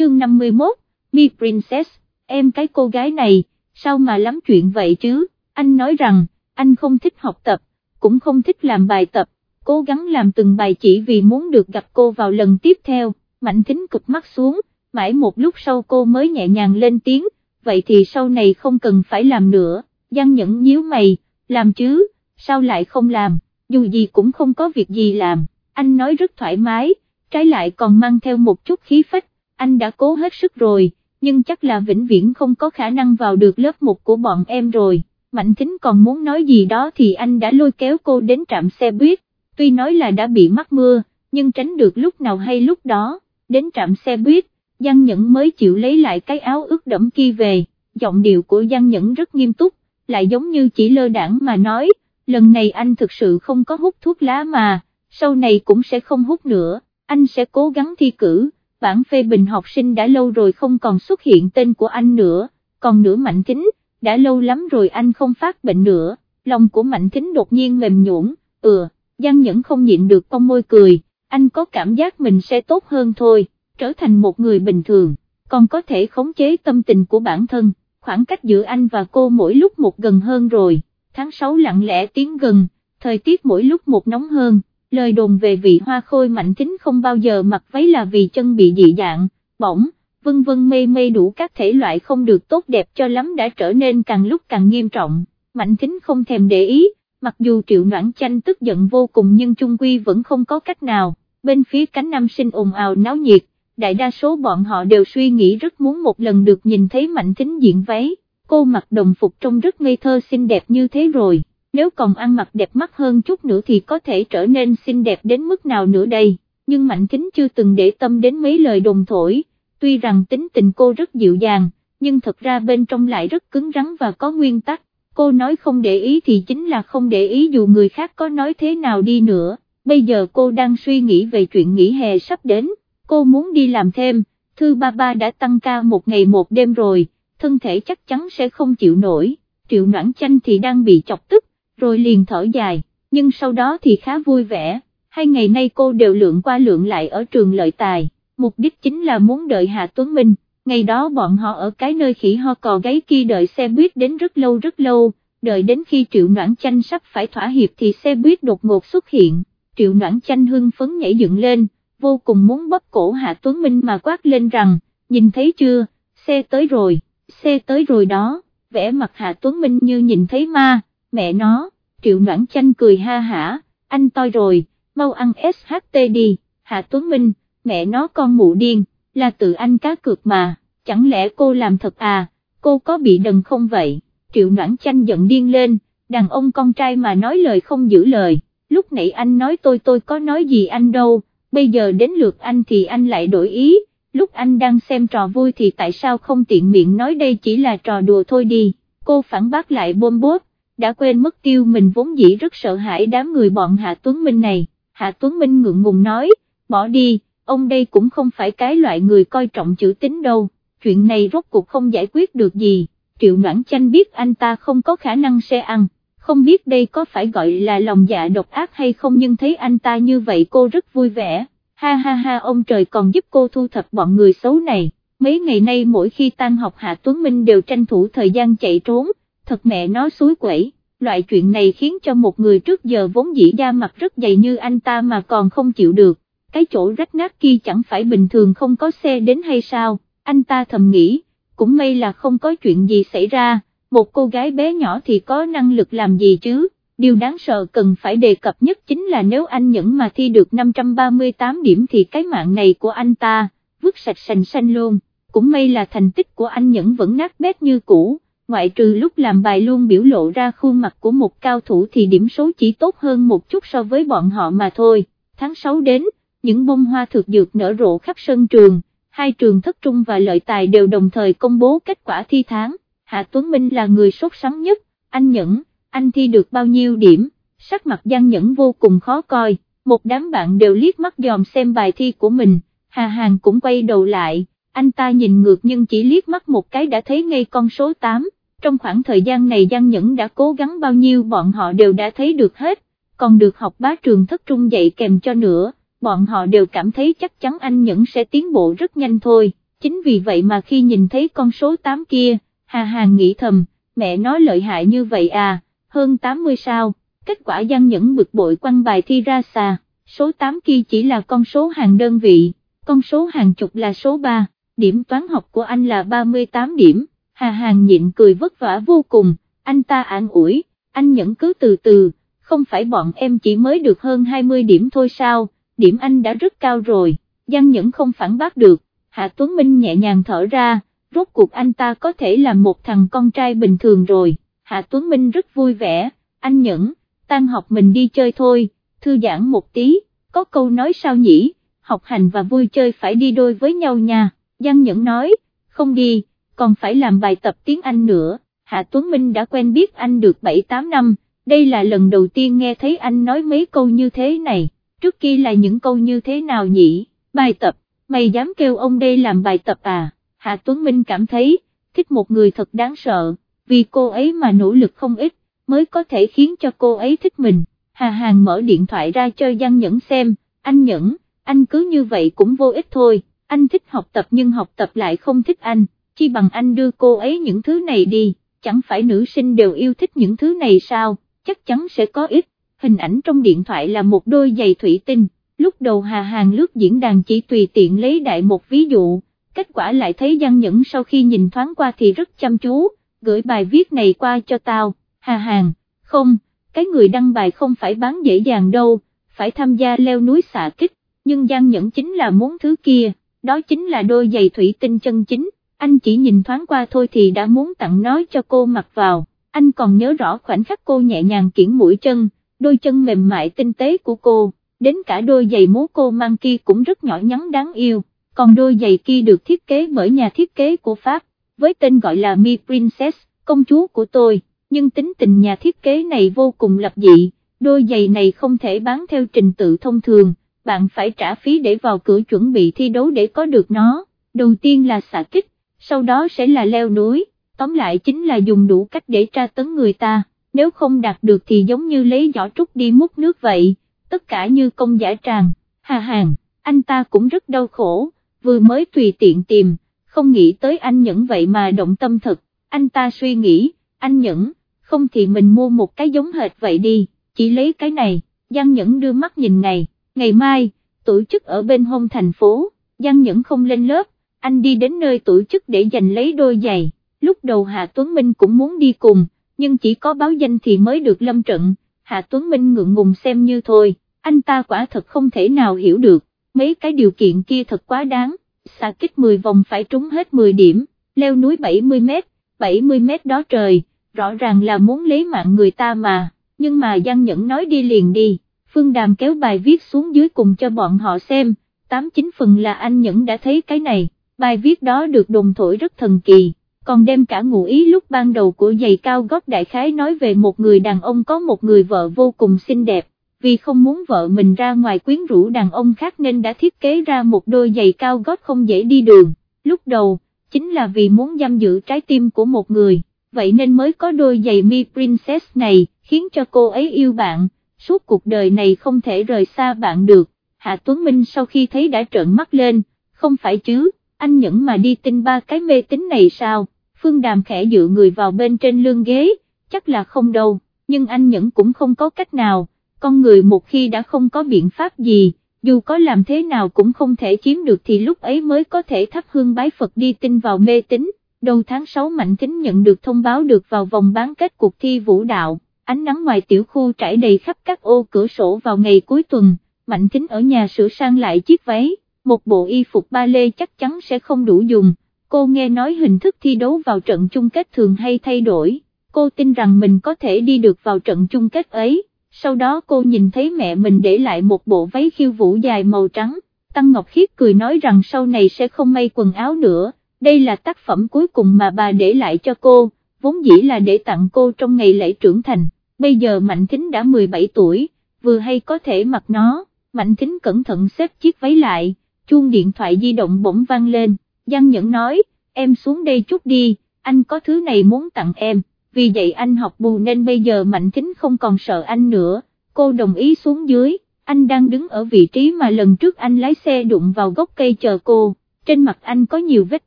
chương 51, Mi Princess, em cái cô gái này, sao mà lắm chuyện vậy chứ, anh nói rằng, anh không thích học tập, cũng không thích làm bài tập, cố gắng làm từng bài chỉ vì muốn được gặp cô vào lần tiếp theo, Mạnh Thính cực mắt xuống, mãi một lúc sau cô mới nhẹ nhàng lên tiếng, vậy thì sau này không cần phải làm nữa, Giang Nhẫn nhíu mày, làm chứ, sao lại không làm, dù gì cũng không có việc gì làm, anh nói rất thoải mái, trái lại còn mang theo một chút khí phách, anh đã cố hết sức rồi, nhưng chắc là vĩnh viễn không có khả năng vào được lớp một của bọn em rồi. Mạnh Thính còn muốn nói gì đó thì anh đã lôi kéo cô đến trạm xe buýt, tuy nói là đã bị mắc mưa, nhưng tránh được lúc nào hay lúc đó, đến trạm xe buýt, Giang Nhẫn mới chịu lấy lại cái áo ướt đẫm kia về, giọng điệu của Giang Nhẫn rất nghiêm túc, lại giống như chỉ lơ đảng mà nói, lần này anh thực sự không có hút thuốc lá mà, sau này cũng sẽ không hút nữa, anh sẽ cố gắng thi cử, bản phê bình học sinh đã lâu rồi không còn xuất hiện tên của anh nữa, còn nữa Mạnh Thính, đã lâu lắm rồi anh không phát bệnh nữa, lòng của Mạnh Thính đột nhiên mềm nhũn, ừ, Giang Nhẫn không nhịn được con môi cười, anh có cảm giác mình sẽ tốt hơn thôi, trở thành một người bình thường, còn có thể khống chế tâm tình của bản thân, khoảng cách giữa anh và cô mỗi lúc một gần hơn rồi, tháng 6 lặng lẽ tiến gần, thời tiết mỗi lúc một nóng hơn, lời đồn về vị hoa khôi mạnh tính không bao giờ mặc váy là vì chân bị dị dạng, bỏng, vân vân mê mê đủ các thể loại không được tốt đẹp cho lắm đã trở nên càng lúc càng nghiêm trọng, mạnh tính không thèm để ý, mặc dù triệu noãn chanh tức giận vô cùng nhưng trung quy vẫn không có cách nào, bên phía cánh nam sinh ồn ào náo nhiệt, đại đa số bọn họ đều suy nghĩ rất muốn một lần được nhìn thấy mạnh tính diện váy, cô mặc đồng phục trông rất ngây thơ xinh đẹp như thế rồi, nếu còn ăn mặc đẹp mắt hơn chút nữa thì có thể trở nên xinh đẹp đến mức nào nữa đây, nhưng mạnh kính chưa từng để tâm đến mấy lời đồn thổi, tuy rằng tính tình cô rất dịu dàng, nhưng thật ra bên trong lại rất cứng rắn và có nguyên tắc, cô nói không để ý thì chính là không để ý dù người khác có nói thế nào đi nữa, bây giờ cô đang suy nghĩ về chuyện nghỉ hè sắp đến. Cô muốn đi làm thêm, thư ba ba đã tăng ca một ngày một đêm rồi, thân thể chắc chắn sẽ không chịu nổi, triệu noãn chanh thì đang bị chọc tức, rồi liền thở dài, nhưng sau đó thì khá vui vẻ, hai ngày nay cô đều lượn qua lượn lại ở trường lợi tài, mục đích chính là muốn đợi Hạ Tuấn Minh, ngày đó bọn họ ở cái nơi khỉ ho cò gáy kia đợi xe buýt đến rất lâu rất lâu, đợi đến khi triệu noãn chanh sắp phải thỏa hiệp thì xe buýt đột ngột xuất hiện, triệu noãn chanh hưng phấn nhảy dựng lên, vô cùng muốn bóp cổ Hạ Tuấn Minh mà quát lên rằng, nhìn thấy chưa, xe tới rồi, xe tới rồi đó, vẽ mặt Hạ Tuấn Minh như nhìn thấy ma, mẹ nó, triệu noãn chanh cười ha hả, anh toi rồi, mau ăn SHT đi, Hạ Tuấn Minh, mẹ nó con mụ điên, là tự anh cá cược mà, chẳng lẽ cô làm thật à, cô có bị đần không vậy, triệu noãn chanh giận điên lên, đàn ông con trai mà nói lời không giữ lời, lúc nãy anh nói tôi tôi có nói gì anh đâu, bây giờ đến lượt anh thì anh lại đổi ý, lúc anh đang xem trò vui thì tại sao không tiện miệng nói đây chỉ là trò đùa thôi đi, cô phản bác lại bôm bốt, đã quên mất tiêu mình vốn dĩ rất sợ hãi đám người bọn Hạ Tuấn Minh này, Hạ Tuấn Minh ngượng ngùng nói, bỏ đi, ông đây cũng không phải cái loại người coi trọng chữ tính đâu, chuyện này rốt cuộc không giải quyết được gì, Triệu Noãn Chanh biết anh ta không có khả năng sẽ ăn. Không biết đây có phải gọi là lòng dạ độc ác hay không nhưng thấy anh ta như vậy cô rất vui vẻ, ha ha ha ông trời còn giúp cô thu thập bọn người xấu này, mấy ngày nay mỗi khi tan học Hạ Tuấn Minh đều tranh thủ thời gian chạy trốn, thật mẹ nó suối quẩy, loại chuyện này khiến cho một người trước giờ vốn dĩ da mặt rất dày như anh ta mà còn không chịu được, cái chỗ rách nát kia chẳng phải bình thường không có xe đến hay sao, anh ta thầm nghĩ, cũng may là không có chuyện gì xảy ra. Một cô gái bé nhỏ thì có năng lực làm gì chứ, điều đáng sợ cần phải đề cập nhất chính là nếu anh Nhẫn mà thi được 538 điểm thì cái mạng này của anh ta, vứt sạch sành xanh luôn, cũng may là thành tích của anh Nhẫn vẫn nát bét như cũ, ngoại trừ lúc làm bài luôn biểu lộ ra khuôn mặt của một cao thủ thì điểm số chỉ tốt hơn một chút so với bọn họ mà thôi, tháng 6 đến, những bông hoa thực dược nở rộ khắp sân trường, hai trường thất trung và lợi tài đều đồng thời công bố kết quả thi tháng. Hạ Tuấn Minh là người sốt sắng nhất, anh Nhẫn, anh thi được bao nhiêu điểm, sắc mặt Giang Nhẫn vô cùng khó coi, một đám bạn đều liếc mắt dòm xem bài thi của mình, Hà Hàng cũng quay đầu lại, anh ta nhìn ngược nhưng chỉ liếc mắt một cái đã thấy ngay con số 8, trong khoảng thời gian này Giang Nhẫn đã cố gắng bao nhiêu bọn họ đều đã thấy được hết, còn được học bá trường thất trung dạy kèm cho nữa, bọn họ đều cảm thấy chắc chắn anh Nhẫn sẽ tiến bộ rất nhanh thôi. Chính vì vậy mà khi nhìn thấy con số 8 kia, Hà Hàng nghĩ thầm, mẹ nói lợi hại như vậy à, hơn 80 sao, kết quả Giang Nhẫn bực bội quăng bài thi ra xa, số 8 kia chỉ là con số hàng đơn vị, con số hàng chục là số 3, điểm toán học của anh là 38 điểm, Hà Hàng nhịn cười vất vả vô cùng, anh ta an ủi, anh Nhẫn cứ từ từ, không phải bọn em chỉ mới được hơn 20 điểm thôi sao, điểm anh đã rất cao rồi, Giang Nhẫn không phản bác được, Hạ Tuấn Minh nhẹ nhàng thở ra, rốt cuộc anh ta có thể là một thằng con trai bình thường rồi, Hạ Tuấn Minh rất vui vẻ, anh Nhẫn, tan học mình đi chơi thôi, thư giãn một tí, có câu nói sao nhỉ, học hành và vui chơi phải đi đôi với nhau nha, Giang Nhẫn nói, không đi, còn phải làm bài tập tiếng Anh nữa, Hạ Tuấn Minh đã quen biết anh được 7-8 năm, đây là lần đầu tiên nghe thấy anh nói mấy câu như thế này, trước kia là những câu như thế nào nhỉ, bài tập, mày dám kêu ông đây làm bài tập à, Hạ Tuấn Minh cảm thấy, thích một người thật đáng sợ, vì cô ấy mà nỗ lực không ít, mới có thể khiến cho cô ấy thích mình, Hà Hàng mở điện thoại ra cho Giang Nhẫn xem, anh Nhẫn, anh cứ như vậy cũng vô ích thôi, anh thích học tập nhưng học tập lại không thích anh, chi bằng anh đưa cô ấy những thứ này đi, chẳng phải nữ sinh đều yêu thích những thứ này sao, chắc chắn sẽ có ít. hình ảnh trong điện thoại là một đôi giày thủy tinh, lúc đầu Hà Hàng lướt diễn đàn chỉ tùy tiện lấy đại một ví dụ, kết quả lại thấy Giang Nhẫn sau khi nhìn thoáng qua thì rất chăm chú, gửi bài viết này qua cho tao, Hà Hàng, không, cái người đăng bài không phải bán dễ dàng đâu, phải tham gia leo núi xạ kích, nhưng Giang Nhẫn chính là muốn thứ kia, đó chính là đôi giày thủy tinh chân chính, anh chỉ nhìn thoáng qua thôi thì đã muốn tặng nó cho cô mặc vào, anh còn nhớ rõ khoảnh khắc cô nhẹ nhàng kiển mũi chân, đôi chân mềm mại tinh tế của cô, đến cả đôi giày múa cô mang kia cũng rất nhỏ nhắn đáng yêu, còn đôi giày kia được thiết kế bởi nhà thiết kế của Pháp, với tên gọi là Mi Princess, công chúa của tôi, nhưng tính tình nhà thiết kế này vô cùng lập dị, đôi giày này không thể bán theo trình tự thông thường, bạn phải trả phí để vào cửa chuẩn bị thi đấu để có được nó, đầu tiên là xạ kích, sau đó sẽ là leo núi, tóm lại chính là dùng đủ cách để tra tấn người ta, nếu không đạt được thì giống như lấy giỏ trúc đi múc nước vậy, tất cả như công giả tràng, hà hàng, anh ta cũng rất đau khổ, vừa mới tùy tiện tìm, không nghĩ tới anh nhẫn vậy mà động tâm thật, anh ta suy nghĩ, anh nhẫn, không thì mình mua một cái giống hệt vậy đi, chỉ lấy cái này, Giang Nhẫn đưa mắt nhìn ngày, ngày mai, tổ chức ở bên hông thành phố, Giang Nhẫn không lên lớp, anh đi đến nơi tổ chức để giành lấy đôi giày, lúc đầu Hạ Tuấn Minh cũng muốn đi cùng, nhưng chỉ có báo danh thì mới được lâm trận, Hạ Tuấn Minh ngượng ngùng xem như thôi, anh ta quả thật không thể nào hiểu được, mấy cái điều kiện kia thật quá đáng, xạ kích 10 vòng phải trúng hết 10 điểm, leo núi 70 mét, 70 mét đó trời, rõ ràng là muốn lấy mạng người ta mà, nhưng mà Giang Nhẫn nói đi liền đi, Phương Đàm kéo bài viết xuống dưới cùng cho bọn họ xem, 89 phần là anh Nhẫn đã thấy cái này, bài viết đó được đồn thổi rất thần kỳ, còn đem cả ngụ ý lúc ban đầu của giày cao gót đại khái nói về một người đàn ông có một người vợ vô cùng xinh đẹp, vì không muốn vợ mình ra ngoài quyến rũ đàn ông khác nên đã thiết kế ra một đôi giày cao gót không dễ đi đường, lúc đầu, chính là vì muốn giam giữ trái tim của một người vậy nên mới có đôi giày mi princess này, khiến cho cô ấy yêu bạn, suốt cuộc đời này không thể rời xa bạn được. Hạ Tuấn Minh sau khi thấy đã trợn mắt lên, không phải chứ, anh nhẫn mà đi tin ba cái mê tín này sao, Phương Đàm khẽ dựa người vào bên trên lưng ghế, chắc là không đâu, nhưng anh nhẫn cũng không có cách nào, con người một khi đã không có biện pháp gì, dù có làm thế nào cũng không thể chiếm được thì lúc ấy mới có thể thắp hương bái Phật đi tin vào mê tín. Đầu tháng 6 Mạnh Thính nhận được thông báo được vào vòng bán kết cuộc thi vũ đạo, ánh nắng ngoài tiểu khu trải đầy khắp các ô cửa sổ vào ngày cuối tuần, Mạnh Thính ở nhà sửa sang lại chiếc váy, một bộ y phục ba lê chắc chắn sẽ không đủ dùng, cô nghe nói hình thức thi đấu vào trận chung kết thường hay thay đổi, cô tin rằng mình có thể đi được vào trận chung kết ấy, sau đó cô nhìn thấy mẹ mình để lại một bộ váy khiêu vũ dài màu trắng, Tăng Ngọc Khiết cười nói rằng sau này sẽ không may quần áo nữa. Đây là tác phẩm cuối cùng mà bà để lại cho cô, vốn dĩ là để tặng cô trong ngày lễ trưởng thành, bây giờ Mạnh Thính đã 17 tuổi, vừa hay có thể mặc nó, Mạnh Thính cẩn thận xếp chiếc váy lại, chuông điện thoại di động bỗng vang lên, Giang Nhẫn nói, em xuống đây chút đi, anh có thứ này muốn tặng em, vì vậy anh học bù nên bây giờ Mạnh Thính không còn sợ anh nữa, cô đồng ý xuống dưới, anh đang đứng ở vị trí mà lần trước anh lái xe đụng vào gốc cây chờ cô. Trên mặt anh có nhiều vết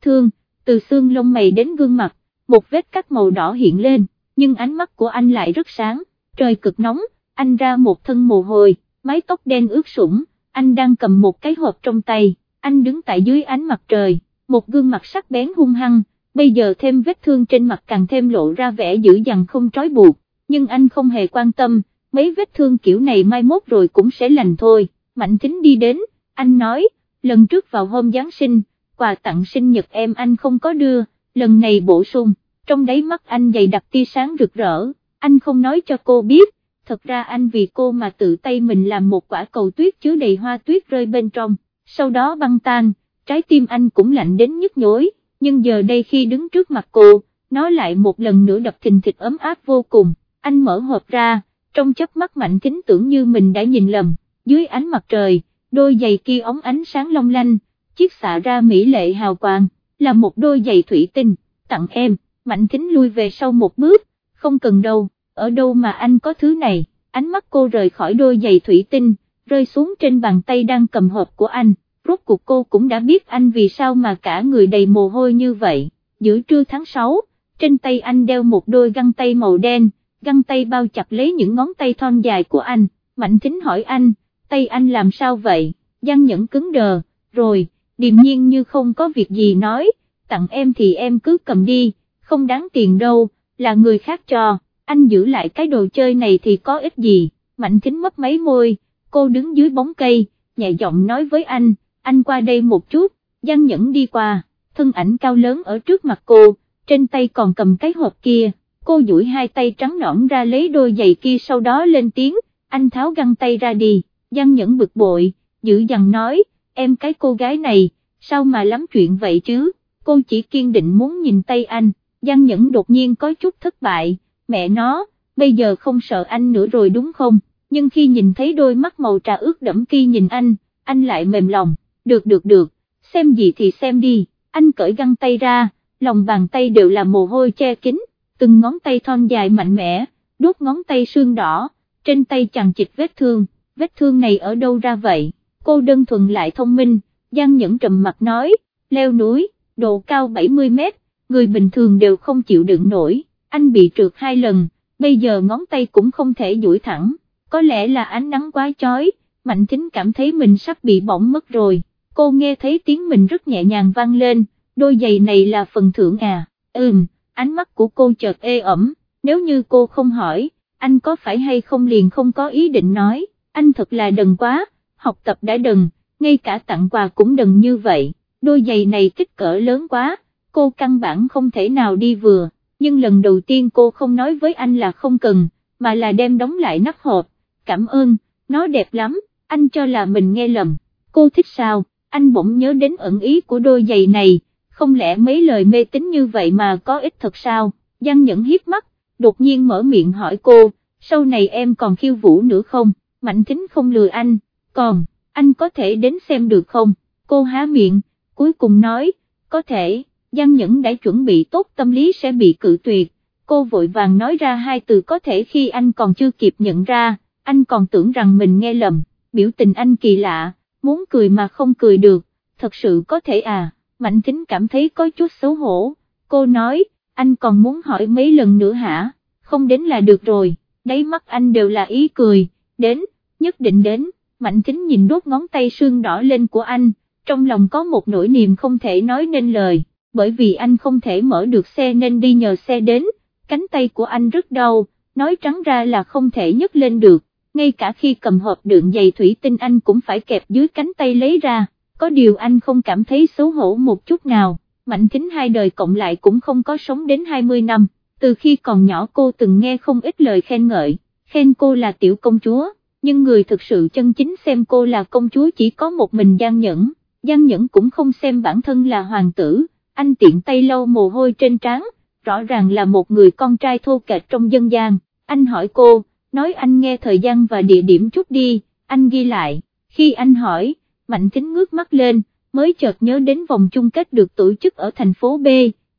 thương, từ xương lông mày đến gương mặt, một vết cắt màu đỏ hiện lên, nhưng ánh mắt của anh lại rất sáng, trời cực nóng, anh ra một thân mồ hôi, mái tóc đen ướt sũng, anh đang cầm một cái hộp trong tay, anh đứng tại dưới ánh mặt trời, một gương mặt sắc bén hung hăng, bây giờ thêm vết thương trên mặt càng thêm lộ ra vẻ dữ dằn không trói buộc, nhưng anh không hề quan tâm, mấy vết thương kiểu này mai mốt rồi cũng sẽ lành thôi, Mạnh Thính đi đến, anh nói, lần trước vào hôm Giáng sinh, quà tặng sinh nhật em anh không có đưa, lần này bổ sung, trong đáy mắt anh dày đặc tia sáng rực rỡ, anh không nói cho cô biết, thật ra anh vì cô mà tự tay mình làm một quả cầu tuyết chứa đầy hoa tuyết rơi bên trong, sau đó băng tan, trái tim anh cũng lạnh đến nhức nhối, nhưng giờ đây khi đứng trước mặt cô, nó lại một lần nữa đập thình thịch ấm áp vô cùng, anh mở hộp ra, trong chớp mắt mạnh kính tưởng như mình đã nhìn lầm, dưới ánh mặt trời, đôi giày kia ống ánh sáng long lanh, chiếc xạ ra mỹ lệ hào quang, là một đôi giày thủy tinh, tặng em, mạnh kính lui về sau một bước, không cần đâu, ở đâu mà anh có thứ này, ánh mắt cô rời khỏi đôi giày thủy tinh, rơi xuống trên bàn tay đang cầm hộp của anh, rốt cuộc cô cũng đã biết anh vì sao mà cả người đầy mồ hôi như vậy, giữa trưa tháng 6, trên tay anh đeo một đôi găng tay màu đen, găng tay bao chặt lấy những ngón tay thon dài của anh, Mạnh Thính hỏi anh, tay anh làm sao vậy, Giang Nhẫn cứng đờ, rồi, điềm nhiên như không có việc gì nói, tặng em thì em cứ cầm đi, không đáng tiền đâu, là người khác cho, anh giữ lại cái đồ chơi này thì có ích gì, Mạnh Thính mất mấy môi, cô đứng dưới bóng cây, nhẹ giọng nói với anh, anh qua đây một chút, Giang Nhẫn đi qua, thân ảnh cao lớn ở trước mặt cô, trên tay còn cầm cái hộp kia. Cô duỗi hai tay trắng nõn ra lấy đôi giày kia sau đó lên tiếng, anh tháo găng tay ra đi, Giang Nhẫn bực bội, dữ dằn nói, em cái cô gái này, sao mà lắm chuyện vậy chứ, cô chỉ kiên định muốn nhìn tay anh, Giang Nhẫn đột nhiên có chút thất bại, mẹ nó, bây giờ không sợ anh nữa rồi đúng không, nhưng khi nhìn thấy đôi mắt màu trà ướt đẫm kia nhìn anh, anh lại mềm lòng, được được được, xem gì thì xem đi, anh cởi găng tay ra, lòng bàn tay đều là mồ hôi che kín. Từng ngón tay thon dài mạnh mẽ, đốt ngón tay xương đỏ, trên tay chằng chịt vết thương, vết thương này ở đâu ra vậy, cô đơn thuần lại thông minh, Giang Nhẫn trầm mặt nói, leo núi, độ cao 70 mét, người bình thường đều không chịu đựng nổi, anh bị trượt hai lần, bây giờ ngón tay cũng không thể duỗi thẳng, có lẽ là ánh nắng quá chói, Mạnh Thính cảm thấy mình sắp bị bỏng mất rồi, cô nghe thấy tiếng mình rất nhẹ nhàng vang lên, đôi giày này là phần thưởng à, ừm ánh mắt của cô chợt ê ẩm, nếu như cô không hỏi, anh có phải hay không liền không có ý định nói, anh thật là đần quá, học tập đã đần, ngay cả tặng quà cũng đần như vậy, đôi giày này kích cỡ lớn quá, cô căn bản không thể nào đi vừa, nhưng lần đầu tiên cô không nói với anh là không cần, mà là đem đóng lại nắp hộp, cảm ơn, nó đẹp lắm, anh cho là mình nghe lầm, cô thích sao, anh bỗng nhớ đến ẩn ý của đôi giày này, không lẽ mấy lời mê tín như vậy mà có ích thật sao, Giang Nhẫn hiếp mắt, đột nhiên mở miệng hỏi cô, sau này em còn khiêu vũ nữa không, Mạnh Thính không lừa anh, còn, anh có thể đến xem được không, cô há miệng, cuối cùng nói, có thể, Giang Nhẫn đã chuẩn bị tốt tâm lý sẽ bị cự tuyệt, cô vội vàng nói ra hai từ có thể khi anh còn chưa kịp nhận ra, anh còn tưởng rằng mình nghe lầm, biểu tình anh kỳ lạ, muốn cười mà không cười được, thật sự có thể à. Mạnh Thính cảm thấy có chút xấu hổ, cô nói, anh còn muốn hỏi mấy lần nữa hả, không đến là được rồi, đáy mắt anh đều là ý cười, đến, nhất định đến, Mạnh Thính nhìn đốt ngón tay sương đỏ lên của anh, trong lòng có một nỗi niềm không thể nói nên lời, bởi vì anh không thể mở được xe nên đi nhờ xe đến, cánh tay của anh rất đau, nói trắng ra là không thể nhấc lên được, ngay cả khi cầm hộp đựng giày thủy tinh anh cũng phải kẹp dưới cánh tay lấy ra có điều anh không cảm thấy xấu hổ một chút nào, Mạnh Thính hai đời cộng lại cũng không có sống đến 20 năm, từ khi còn nhỏ cô từng nghe không ít lời khen ngợi, khen cô là tiểu công chúa, nhưng người thực sự chân chính xem cô là công chúa chỉ có một mình Giang Nhẫn, Giang Nhẫn cũng không xem bản thân là hoàng tử, anh tiện tay lau mồ hôi trên trán, rõ ràng là một người con trai thô kệch trong dân gian, anh hỏi cô, nói anh nghe thời gian và địa điểm chút đi, anh ghi lại, khi anh hỏi, Mạnh Thính ngước mắt lên, mới chợt nhớ đến vòng chung kết được tổ chức ở thành phố B,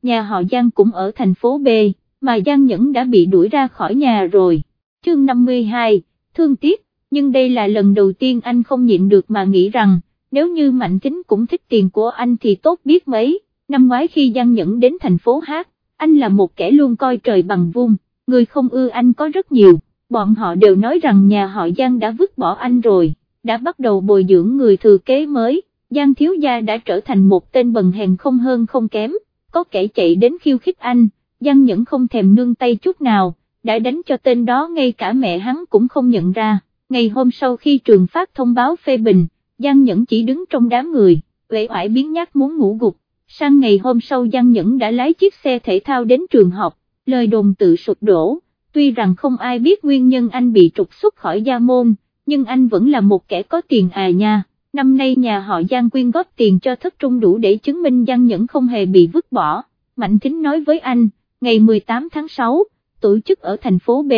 nhà họ Giang cũng ở thành phố B, mà Giang Nhẫn đã bị đuổi ra khỏi nhà rồi. Chương 52, thương tiếc, nhưng đây là lần đầu tiên anh không nhịn được mà nghĩ rằng, nếu như Mạnh Thính cũng thích tiền của anh thì tốt biết mấy, năm ngoái khi Giang Nhẫn đến thành phố hát, anh là một kẻ luôn coi trời bằng vung, người không ưa anh có rất nhiều, bọn họ đều nói rằng nhà họ Giang đã vứt bỏ anh rồi, đã bắt đầu bồi dưỡng người thừa kế mới, Giang Thiếu Gia đã trở thành một tên bần hèn không hơn không kém, có kẻ chạy đến khiêu khích anh, Giang Nhẫn không thèm nương tay chút nào, đã đánh cho tên đó ngay cả mẹ hắn cũng không nhận ra, ngày hôm sau khi trường phát thông báo phê bình, Giang Nhẫn chỉ đứng trong đám người, uể oải biến nhát muốn ngủ gục, sang ngày hôm sau Giang Nhẫn đã lái chiếc xe thể thao đến trường học, lời đồn tự sụp đổ, tuy rằng không ai biết nguyên nhân anh bị trục xuất khỏi gia môn, nhưng anh vẫn là một kẻ có tiền à nha. Năm nay nhà họ Giang quyên góp tiền cho thất trung đủ để chứng minh Giang Nhẫn không hề bị vứt bỏ. Mạnh Thính nói với anh, ngày 18 tháng 6, tổ chức ở thành phố B,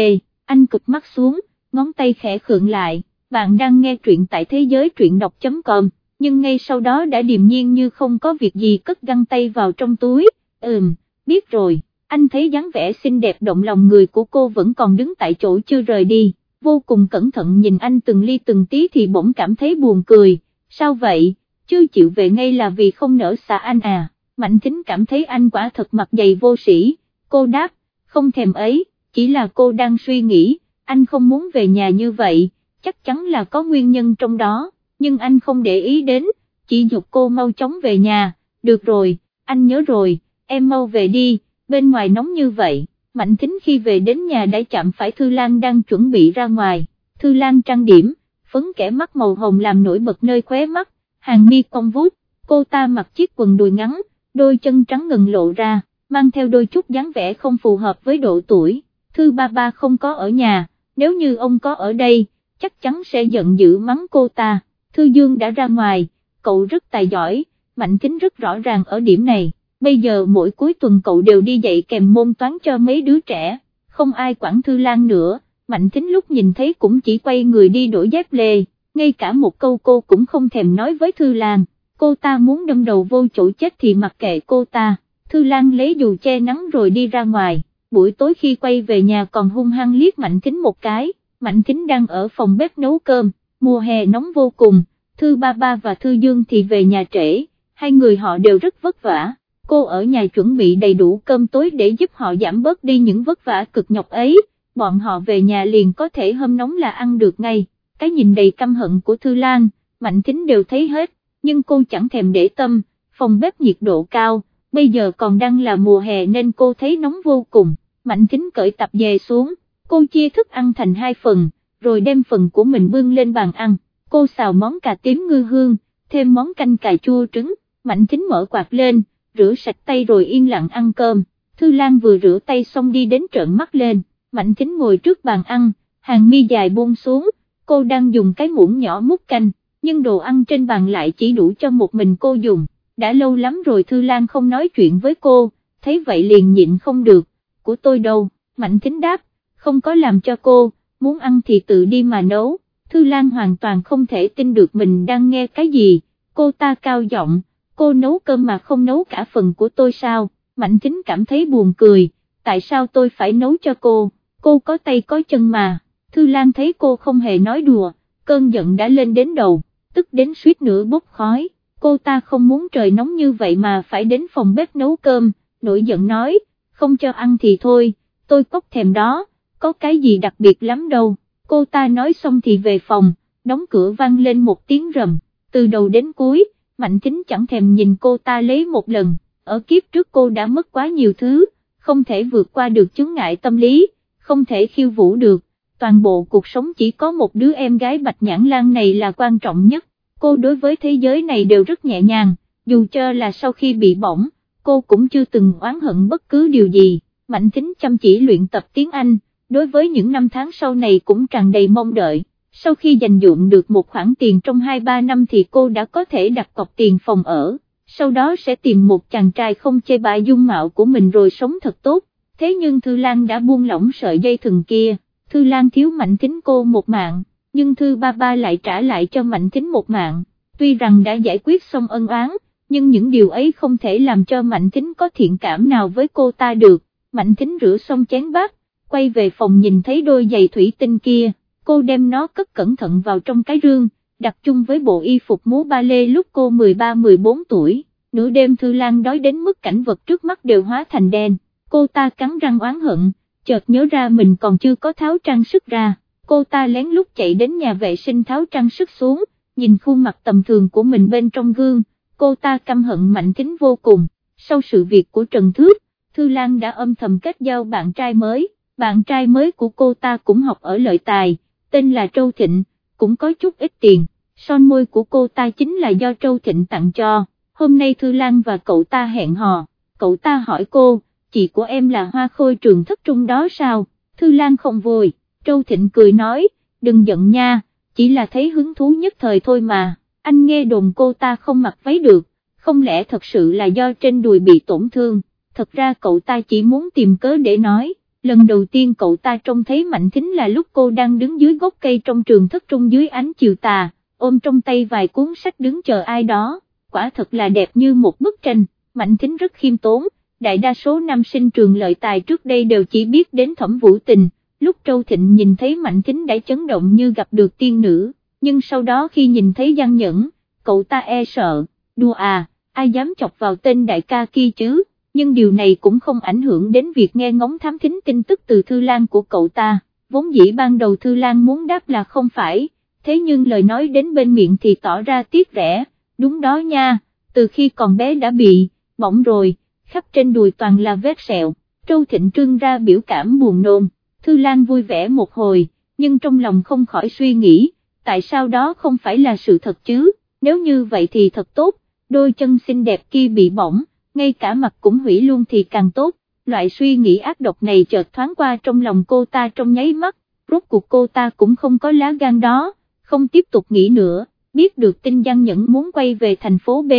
anh cực mắt xuống, ngón tay khẽ khượng lại, bạn đang nghe truyện tại thế giới truyện đọc.com, nhưng ngay sau đó đã điềm nhiên như không có việc gì cất găng tay vào trong túi, ừm, biết rồi, anh thấy dáng vẻ xinh đẹp động lòng người của cô vẫn còn đứng tại chỗ chưa rời đi, vô cùng cẩn thận nhìn anh từng ly từng tí thì bỗng cảm thấy buồn cười, sao vậy, chưa chịu về ngay là vì không nỡ xa anh à, Mạnh Thính cảm thấy anh quả thật mặt dày vô sĩ, cô đáp, không thèm ấy, chỉ là cô đang suy nghĩ, anh không muốn về nhà như vậy, chắc chắn là có nguyên nhân trong đó, nhưng anh không để ý đến, chỉ dục cô mau chóng về nhà, được rồi, anh nhớ rồi, em mau về đi, bên ngoài nóng như vậy, Mạnh Thính khi về đến nhà đã chạm phải Thư Lan đang chuẩn bị ra ngoài, Thư Lan trang điểm, phấn kẻ mắt màu hồng làm nổi bật nơi khóe mắt, hàng mi cong vút, cô ta mặc chiếc quần đùi ngắn, đôi chân trắng ngần lộ ra, mang theo đôi chút dáng vẻ không phù hợp với độ tuổi, Thư ba ba không có ở nhà, nếu như ông có ở đây, chắc chắn sẽ giận dữ mắng cô ta, Thư Dương đã ra ngoài, cậu rất tài giỏi, Mạnh Kính rất rõ ràng ở điểm này, bây giờ mỗi cuối tuần cậu đều đi dạy kèm môn toán cho mấy đứa trẻ, không ai quản Thư Lan nữa, Mạnh Kính lúc nhìn thấy cũng chỉ quay người đi đổi dép lê, ngay cả một câu cô cũng không thèm nói với Thư Lan, cô ta muốn đâm đầu vô chỗ chết thì mặc kệ cô ta, Thư Lan lấy dù che nắng rồi đi ra ngoài, buổi tối khi quay về nhà còn hung hăng liếc Mạnh Kính một cái, Mạnh Kính đang ở phòng bếp nấu cơm, mùa hè nóng vô cùng, Thư Ba Ba và Thư Dương thì về nhà trễ, hai người họ đều rất vất vả, cô ở nhà chuẩn bị đầy đủ cơm tối để giúp họ giảm bớt đi những vất vả cực nhọc ấy, bọn họ về nhà liền có thể hâm nóng là ăn được ngay, cái nhìn đầy căm hận của Thư Lan, Mạnh Thính đều thấy hết, nhưng cô chẳng thèm để tâm, phòng bếp nhiệt độ cao, bây giờ còn đang là mùa hè nên cô thấy nóng vô cùng, Mạnh Thính cởi tập về xuống cô chia thức ăn thành hai phần, rồi đem phần của mình bưng lên bàn ăn, cô xào món cà tím ngư hương, thêm món canh cà chua trứng, Mạnh Chính mở quạt lên, rửa sạch tay rồi yên lặng ăn cơm, Thư Lan vừa rửa tay xong đi đến trợn mắt lên, Mạnh Chính ngồi trước bàn ăn, hàng mi dài buông xuống, cô đang dùng cái muỗng nhỏ múc canh, nhưng đồ ăn trên bàn lại chỉ đủ cho một mình cô dùng, đã lâu lắm rồi Thư Lan không nói chuyện với cô, thấy vậy liền nhịn không được, của tôi đâu, Mạnh Chính đáp, không có làm cho cô, muốn ăn thì tự đi mà nấu, Thư Lan hoàn toàn không thể tin được mình đang nghe cái gì, cô ta cao giọng, cô nấu cơm mà không nấu cả phần của tôi sao, Mạnh Thính cảm thấy buồn cười, tại sao tôi phải nấu cho cô, cô có tay có chân mà, Thư Lan thấy cô không hề nói đùa, cơn giận đã lên đến đầu, tức đến suýt nữa bốc khói, cô ta không muốn trời nóng như vậy mà phải đến phòng bếp nấu cơm, nổi giận nói, không cho ăn thì thôi, tôi cốc thèm đó có cái gì đặc biệt lắm đâu, cô ta nói xong thì về phòng, đóng cửa vang lên một tiếng rầm, từ đầu đến cuối, Mạnh Thính chẳng thèm nhìn cô ta lấy một lần, ở kiếp trước cô đã mất quá nhiều thứ, không thể vượt qua được chứng ngại tâm lý, không thể khiêu vũ được, toàn bộ cuộc sống chỉ có một đứa em gái Bạch Nhãn Lan này là quan trọng nhất, cô đối với thế giới này đều rất nhẹ nhàng, dù cho là sau khi bị bỏng, cô cũng chưa từng oán hận bất cứ điều gì, Mạnh Thính chăm chỉ luyện tập tiếng Anh, đối với những năm tháng sau này cũng tràn đầy mong đợi. Sau khi dành dụm được một khoản tiền trong 2-3 năm thì cô đã có thể đặt cọc tiền phòng ở, sau đó sẽ tìm một chàng trai không chê bai dung mạo của mình rồi sống thật tốt, thế nhưng Thư Lan đã buông lỏng sợi dây thừng kia, Thư Lan thiếu Mạnh Thính cô một mạng, nhưng Thư Ba Ba lại trả lại cho Mạnh Thính một mạng, tuy rằng đã giải quyết xong ân oán, nhưng những điều ấy không thể làm cho Mạnh Thính có thiện cảm nào với cô ta được, Mạnh Thính rửa xong chén bát, quay về phòng nhìn thấy đôi giày thủy tinh kia, cô đem nó cất cẩn thận vào trong cái rương, đặt chung với bộ y phục múa ba lê lúc cô 13-14 tuổi, nửa đêm Thư Lan đói đến mức cảnh vật trước mắt đều hóa thành đen, cô ta cắn răng oán hận, chợt nhớ ra mình còn chưa có tháo trang sức ra, cô ta lén lút chạy đến nhà vệ sinh tháo trang sức xuống, nhìn khuôn mặt tầm thường của mình bên trong gương, cô ta căm hận Mạnh Kính vô cùng, sau sự việc của Trần Thước, Thư Lan đã âm thầm kết giao bạn trai mới, bạn trai mới của cô ta cũng học ở lợi tài, tên là Châu Thịnh, cũng có chút ít tiền, son môi của cô ta chính là do Châu Thịnh tặng cho, hôm nay Thư Lan và cậu ta hẹn hò, cậu ta hỏi cô, chị của em là hoa khôi trường thất trung đó sao, Thư Lan không vui, Châu Thịnh cười nói, đừng giận nha, chỉ là thấy hứng thú nhất thời thôi mà, anh nghe đồn cô ta không mặc váy được, không lẽ thật sự là do trên đùi bị tổn thương, thật ra cậu ta chỉ muốn tìm cớ để nói, lần đầu tiên cậu ta trông thấy Mạnh Thính là lúc cô đang đứng dưới gốc cây trong trường thất trung dưới ánh chiều tà, ôm trong tay vài cuốn sách đứng chờ ai đó, quả thật là đẹp như một bức tranh, Mạnh Thính rất khiêm tốn, đại đa số nam sinh trường lợi tài trước đây đều chỉ biết đến thẩm vũ tình, lúc Châu Thịnh nhìn thấy Mạnh Thính đã chấn động như gặp được tiên nữ, nhưng sau đó khi nhìn thấy Giang Nhẫn, cậu ta e sợ, đùa à, ai dám chọc vào tên đại ca kia chứ, nhưng điều này cũng không ảnh hưởng đến việc nghe ngóng thám thính tin tức từ Thư Lan của cậu ta, vốn dĩ ban đầu Thư Lan muốn đáp là không phải, thế nhưng lời nói đến bên miệng thì tỏ ra tiếc rẻ, đúng đó nha, từ khi còn bé đã bị, bỏng rồi, khắp trên đùi toàn là vết sẹo, trâu Thịnh trương ra biểu cảm buồn nôn, Thư Lan vui vẻ một hồi, nhưng trong lòng không khỏi suy nghĩ, tại sao đó không phải là sự thật chứ, nếu như vậy thì thật tốt, đôi chân xinh đẹp kia bị bỏng, ngay cả mặt cũng hủy luôn thì càng tốt, loại suy nghĩ ác độc này chợt thoáng qua trong lòng cô ta trong nháy mắt, rốt cuộc cô ta cũng không có lá gan đó, không tiếp tục nghĩ nữa, biết được tin Giang Nhẫn muốn quay về thành phố B,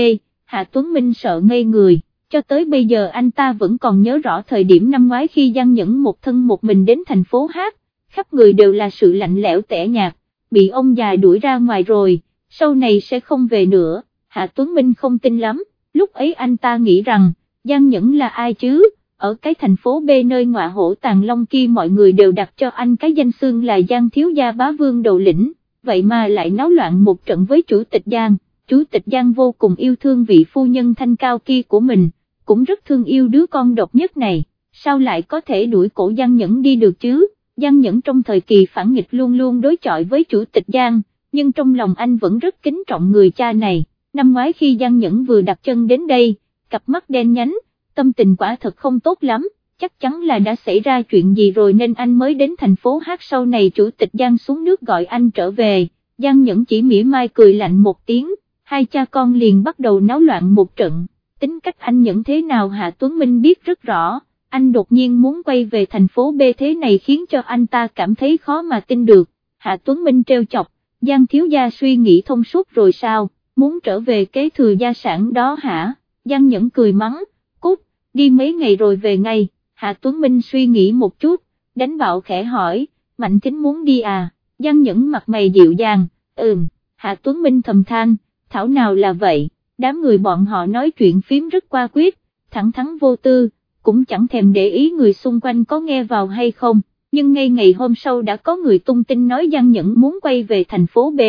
Hạ Tuấn Minh sợ ngây người, cho tới bây giờ anh ta vẫn còn nhớ rõ thời điểm năm ngoái khi Giang Nhẫn một thân một mình đến thành phố hát, khắp người đều là sự lạnh lẽo tẻ nhạt, bị ông già đuổi ra ngoài rồi, sau này sẽ không về nữa, Hạ Tuấn Minh không tin lắm, lúc ấy anh ta nghĩ rằng, Giang Nhẫn là ai chứ, ở cái thành phố B nơi ngọa hổ tàng long kia mọi người đều đặt cho anh cái danh xương là Giang Thiếu Gia Bá Vương đầu lĩnh, vậy mà lại náo loạn một trận với chủ tịch Giang, chủ tịch Giang vô cùng yêu thương vị phu nhân thanh cao kia của mình, cũng rất thương yêu đứa con độc nhất này, sao lại có thể đuổi cổ Giang Nhẫn đi được chứ, Giang Nhẫn trong thời kỳ phản nghịch luôn luôn đối chọi với chủ tịch Giang, nhưng trong lòng anh vẫn rất kính trọng người cha này năm ngoái khi Giang Nhẫn vừa đặt chân đến đây, cặp mắt đen nhánh, tâm tình quả thật không tốt lắm, chắc chắn là đã xảy ra chuyện gì rồi nên anh mới đến thành phố hát sau này chủ tịch Giang xuống nước gọi anh trở về, Giang Nhẫn chỉ mỉa mai cười lạnh một tiếng, hai cha con liền bắt đầu náo loạn một trận, tính cách anh Nhẫn thế nào Hạ Tuấn Minh biết rất rõ, anh đột nhiên muốn quay về thành phố B thế này khiến cho anh ta cảm thấy khó mà tin được, Hạ Tuấn Minh treo chọc, Giang Thiếu Gia suy nghĩ thông suốt rồi sao? Muốn trở về kế thừa gia sản đó hả, Giang Nhẫn cười mắng, cút, đi mấy ngày rồi về ngay, Hạ Tuấn Minh suy nghĩ một chút, đánh bạo khẽ hỏi, Mạnh Thính muốn đi à, Giang Nhẫn mặt mày dịu dàng, ừm, Hạ Tuấn Minh thầm than, thảo nào là vậy, đám người bọn họ nói chuyện phím rất qua quyết, thẳng thắn vô tư, cũng chẳng thèm để ý người xung quanh có nghe vào hay không, nhưng ngay ngày hôm sau đã có người tung tin nói Giang Nhẫn muốn quay về thành phố B,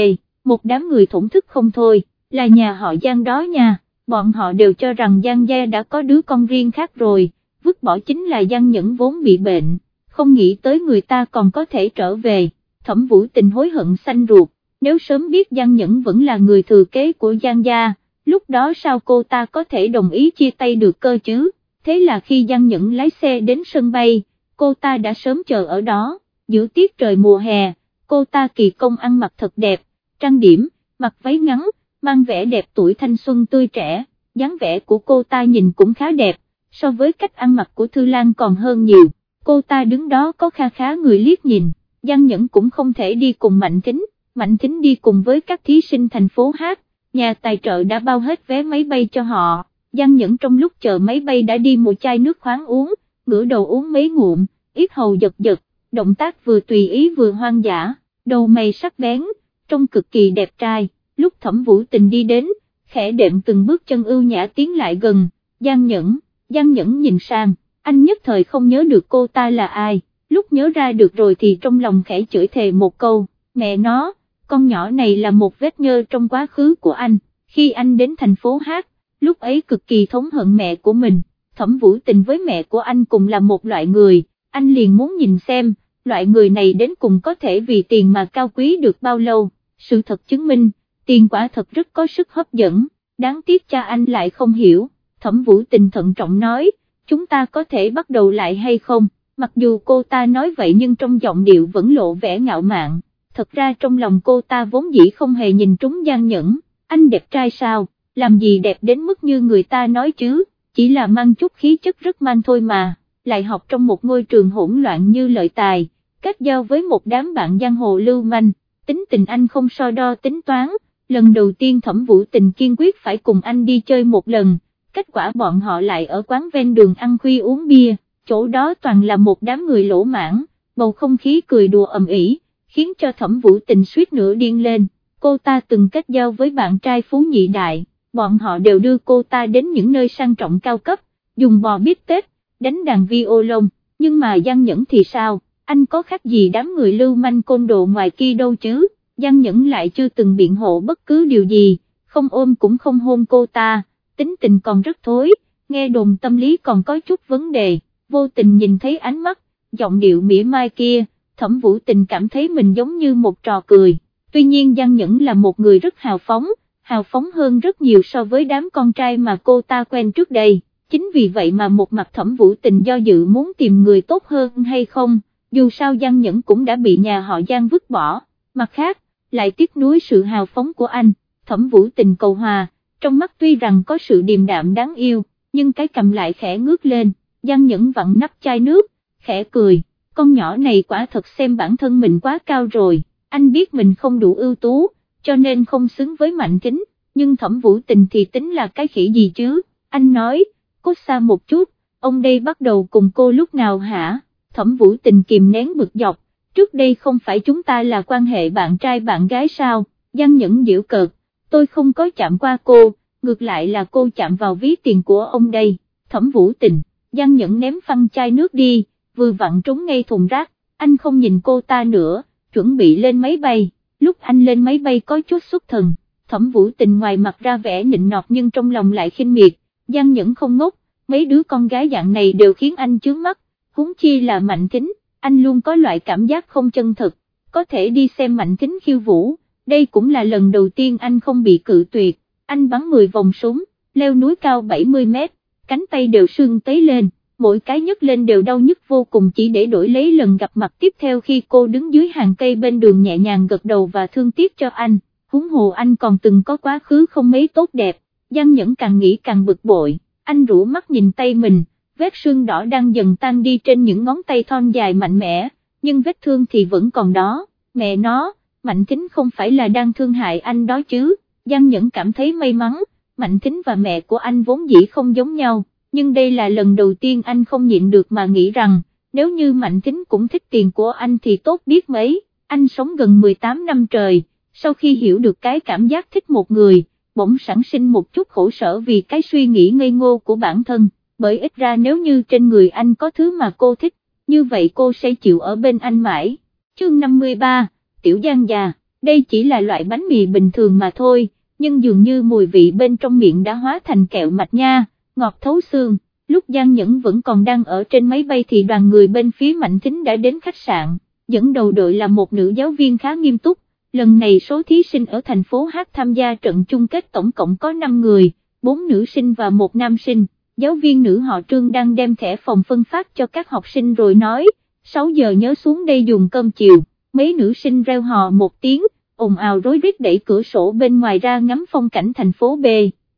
một đám người thổn thức không thôi là nhà họ Giang đó nha, bọn họ đều cho rằng Giang gia đã có đứa con riêng khác rồi, vứt bỏ chính là Giang Nhẫn vốn bị bệnh, không nghĩ tới người ta còn có thể trở về, thẩm vũ tình hối hận xanh ruột, nếu sớm biết Giang Nhẫn vẫn là người thừa kế của Giang gia, lúc đó sao cô ta có thể đồng ý chia tay được cơ chứ, thế là khi Giang Nhẫn lái xe đến sân bay, cô ta đã sớm chờ ở đó, giữa tiết trời mùa hè, cô ta kỳ công ăn mặc thật đẹp, trang điểm, mặc váy ngắn, mang vẻ đẹp tuổi thanh xuân tươi trẻ, dáng vẻ của cô ta nhìn cũng khá đẹp, so với cách ăn mặc của Thư Lan còn hơn nhiều, cô ta đứng đó có kha khá người liếc nhìn, Giang Nhẫn cũng không thể đi cùng Mạnh Thính, Mạnh Thính đi cùng với các thí sinh thành phố hát, nhà tài trợ đã bao hết vé máy bay cho họ, Giang Nhẫn trong lúc chờ máy bay đã đi một chai nước khoáng uống, ngửa đầu uống mấy ngụm, ít hầu giật giật, động tác vừa tùy ý vừa hoang dã, đầu mày sắc bén, trông cực kỳ đẹp trai lúc thẩm vũ tình đi đến, khẽ đệm từng bước chân ưu nhã tiến lại gần, Giang Nhẫn, Giang Nhẫn nhìn sang, anh nhất thời không nhớ được cô ta là ai, lúc nhớ ra được rồi thì trong lòng khẽ chửi thề một câu, mẹ nó, con nhỏ này là một vết nhơ trong quá khứ của anh, khi anh đến thành phố Hát, lúc ấy cực kỳ thống hận mẹ của mình, thẩm vũ tình với mẹ của anh cùng là một loại người, anh liền muốn nhìn xem, loại người này đến cùng có thể vì tiền mà cao quý được bao lâu, sự thật chứng minh, tiền quả thật rất có sức hấp dẫn, đáng tiếc cha anh lại không hiểu, thẩm vũ tình thận trọng nói, chúng ta có thể bắt đầu lại hay không, mặc dù cô ta nói vậy nhưng trong giọng điệu vẫn lộ vẻ ngạo mạn, thật ra trong lòng cô ta vốn dĩ không hề nhìn trúng gian nhẫn, anh đẹp trai sao, làm gì đẹp đến mức như người ta nói chứ, chỉ là mang chút khí chất rất mang thôi mà, lại học trong một ngôi trường hỗn loạn như lợi tài, kết giao với một đám bạn giang hồ lưu manh, tính tình anh không so đo tính toán, lần đầu tiên thẩm vũ tình kiên quyết phải cùng anh đi chơi một lần, kết quả bọn họ lại ở quán ven đường ăn khuya uống bia, chỗ đó toàn là một đám người lỗ mãn, bầu không khí cười đùa ầm ĩ, khiến cho thẩm vũ tình suýt nữa điên lên, cô ta từng kết giao với bạn trai phú nhị đại, bọn họ đều đưa cô ta đến những nơi sang trọng cao cấp, dùng bò bít tết, đánh đàn vi ô lông, nhưng mà gian Nhẫn thì sao, anh có khác gì đám người lưu manh côn đồ ngoài kia đâu chứ, Giang Nhẫn lại chưa từng biện hộ bất cứ điều gì, không ôm cũng không hôn cô ta, tính tình còn rất thối, nghe đồn tâm lý còn có chút vấn đề, vô tình nhìn thấy ánh mắt, giọng điệu mỉa mai kia, thẩm vũ tình cảm thấy mình giống như một trò cười, tuy nhiên Giang Nhẫn là một người rất hào phóng, hào phóng hơn rất nhiều so với đám con trai mà cô ta quen trước đây, chính vì vậy mà một mặt thẩm vũ tình do dự muốn tìm người tốt hơn hay không, dù sao Giang Nhẫn cũng đã bị nhà họ Giang vứt bỏ, mặt khác, lại tiếc nuối sự hào phóng của anh, thẩm vũ tình cầu hòa, trong mắt tuy rằng có sự điềm đạm đáng yêu, nhưng cái cầm lại khẽ ngước lên, Giang Nhẫn vặn nắp chai nước, khẽ cười, con nhỏ này quả thật xem bản thân mình quá cao rồi, anh biết mình không đủ ưu tú, cho nên không xứng với mạnh kính, nhưng thẩm vũ tình thì tính là cái khỉ gì chứ, anh nói, cốt xa một chút, ông đây bắt đầu cùng cô lúc nào hả, thẩm vũ tình kìm nén bực dọc, trước đây không phải chúng ta là quan hệ bạn trai bạn gái sao, Giang Nhẫn diễu cợt, tôi không có chạm qua cô, ngược lại là cô chạm vào ví tiền của ông đây, thẩm vũ tình, Giang Nhẫn ném phăng chai nước đi, vừa vặn trúng ngay thùng rác, anh không nhìn cô ta nữa, chuẩn bị lên máy bay, lúc anh lên máy bay có chút xuất thần, thẩm vũ tình ngoài mặt ra vẻ nịnh nọt nhưng trong lòng lại khinh miệt, Giang Nhẫn không ngốc, mấy đứa con gái dạng này đều khiến anh chướng mắt, huống chi là mạnh kính, anh luôn có loại cảm giác không chân thực, có thể đi xem mạnh kính khiêu vũ, đây cũng là lần đầu tiên anh không bị cự tuyệt, anh bắn 10 vòng súng, leo núi cao 70 mét, cánh tay đều sưng tấy lên, mỗi cái nhấc lên đều đau nhức vô cùng chỉ để đổi lấy lần gặp mặt tiếp theo khi cô đứng dưới hàng cây bên đường nhẹ nhàng gật đầu và thương tiếc cho anh, huống hồ anh còn từng có quá khứ không mấy tốt đẹp, Giang Nhẫn càng nghĩ càng bực bội, anh rũ mắt nhìn tay mình, vết sưng đỏ đang dần tan đi trên những ngón tay thon dài mạnh mẽ, nhưng vết thương thì vẫn còn đó, mẹ nó, Mạnh Thính không phải là đang thương hại anh đó chứ, Giang Nhẫn cảm thấy may mắn, Mạnh Thính và mẹ của anh vốn dĩ không giống nhau, nhưng đây là lần đầu tiên anh không nhịn được mà nghĩ rằng, nếu như Mạnh Thính cũng thích tiền của anh thì tốt biết mấy, anh sống gần 18 năm trời, sau khi hiểu được cái cảm giác thích một người, bỗng sản sinh một chút khổ sở vì cái suy nghĩ ngây ngô của bản thân, bởi ít ra nếu như trên người anh có thứ mà cô thích, như vậy cô sẽ chịu ở bên anh mãi. Chương 53, Tiểu Giang già, đây chỉ là loại bánh mì bình thường mà thôi, nhưng dường như mùi vị bên trong miệng đã hóa thành kẹo mạch nha, ngọt thấu xương. Lúc Giang Nhẫn vẫn còn đang ở trên máy bay thì đoàn người bên phía Mạnh Thính đã đến khách sạn, dẫn đầu đội là một nữ giáo viên khá nghiêm túc, lần này số thí sinh ở thành phố Hát tham gia trận chung kết tổng cộng có 5 người, 4 nữ sinh và một nam sinh, giáo viên nữ họ Trương đang đem thẻ phòng phân phát cho các học sinh rồi nói, 6 giờ nhớ xuống đây dùng cơm chiều, mấy nữ sinh reo hò một tiếng, ồn ào rối rít đẩy cửa sổ bên ngoài ra ngắm phong cảnh thành phố B,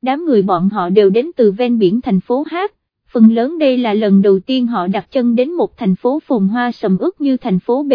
đám người bọn họ đều đến từ ven biển thành phố H. phần lớn đây là lần đầu tiên họ đặt chân đến một thành phố phồn hoa sầm ướt như thành phố B.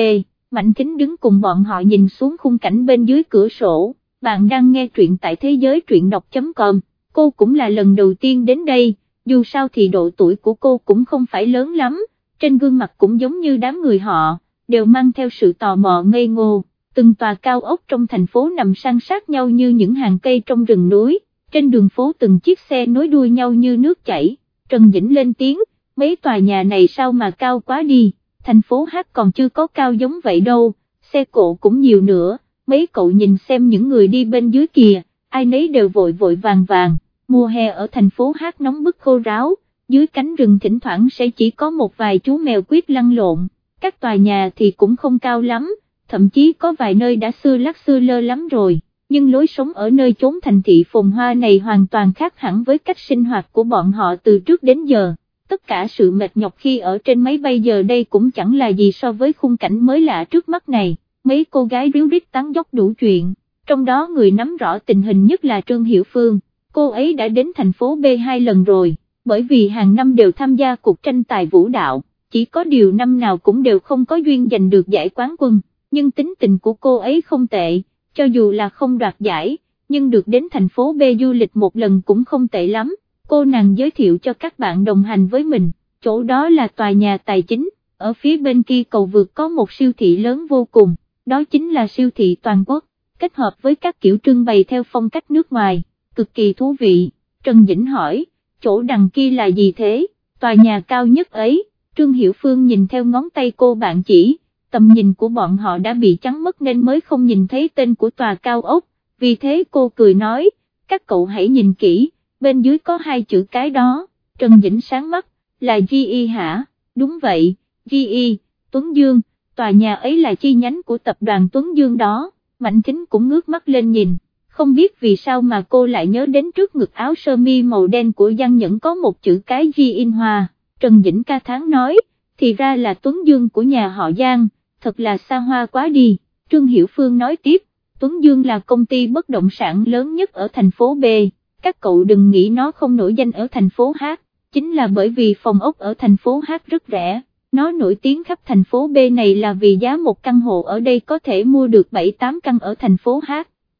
Mạnh Kính đứng cùng bọn họ nhìn xuống khung cảnh bên dưới cửa sổ, bạn đang nghe truyện tại thế giới truyện đọc.com, cô cũng là lần đầu tiên đến đây, dù sao thì độ tuổi của cô cũng không phải lớn lắm, trên gương mặt cũng giống như đám người họ, đều mang theo sự tò mò ngây ngô, từng tòa cao ốc trong thành phố nằm san sát nhau như những hàng cây trong rừng núi, trên đường phố từng chiếc xe nối đuôi nhau như nước chảy, Trần Dĩnh lên tiếng, mấy tòa nhà này sao mà cao quá đi thành phố Hát còn chưa có cao giống vậy đâu, xe cộ cũng nhiều nữa, mấy cậu nhìn xem những người đi bên dưới kìa, ai nấy đều vội vội vàng vàng, mùa hè ở thành phố hát nóng bức khô ráo, dưới cánh rừng thỉnh thoảng sẽ chỉ có một vài chú mèo quyết lăn lộn, các tòa nhà thì cũng không cao lắm, thậm chí có vài nơi đã xưa lắc xưa lơ lắm rồi, nhưng lối sống ở nơi chốn thành thị phồn hoa này hoàn toàn khác hẳn với cách sinh hoạt của bọn họ từ trước đến giờ. Tất cả sự mệt nhọc khi ở trên máy bay giờ đây cũng chẳng là gì so với khung cảnh mới lạ trước mắt này, mấy cô gái ríu rít tán dốc đủ chuyện, trong đó người nắm rõ tình hình nhất là Trương Hiểu Phương, cô ấy đã đến thành phố B hai lần rồi, bởi vì hàng năm đều tham gia cuộc tranh tài vũ đạo, chỉ có điều năm nào cũng đều không có duyên giành được giải quán quân, nhưng tính tình của cô ấy không tệ, cho dù là không đoạt giải, nhưng được đến thành phố B du lịch một lần cũng không tệ lắm, cô nàng giới thiệu cho các bạn đồng hành với mình, chỗ đó là tòa nhà tài chính, ở phía bên kia cầu vượt có một siêu thị lớn vô cùng, đó chính là siêu thị toàn quốc, kết hợp với các kiểu trưng bày theo phong cách nước ngoài, cực kỳ thú vị, Trần Dĩnh hỏi, chỗ đằng kia là gì thế, tòa nhà cao nhất ấy, Trương Hiểu Phương nhìn theo ngón tay cô bạn chỉ, tầm nhìn của bọn họ đã bị chắn mất nên mới không nhìn thấy tên của tòa cao ốc, vì thế cô cười nói, các cậu hãy nhìn kỹ, bên dưới có hai chữ cái đó, Trần Dĩnh sáng mắt, là GE hả, đúng vậy, GE, Tuấn Dương, tòa nhà ấy là chi nhánh của tập đoàn Tuấn Dương đó, Mạnh Chính cũng ngước mắt lên nhìn, không biết vì sao mà cô lại nhớ đến trước ngực áo sơ mi màu đen của Giang Nhẫn có một chữ cái Di in Hoa, Trần Dĩnh ca tháng nói, thì ra là Tuấn Dương của nhà họ Giang, thật là xa hoa quá đi, Trương Hiểu Phương nói tiếp, Tuấn Dương là công ty bất động sản lớn nhất ở thành phố B, các cậu đừng nghĩ nó không nổi danh ở thành phố H, chính là bởi vì phòng ốc ở thành phố H rất rẻ, nó nổi tiếng khắp thành phố B này là vì giá một căn hộ ở đây có thể mua được 7-8 căn ở thành phố H.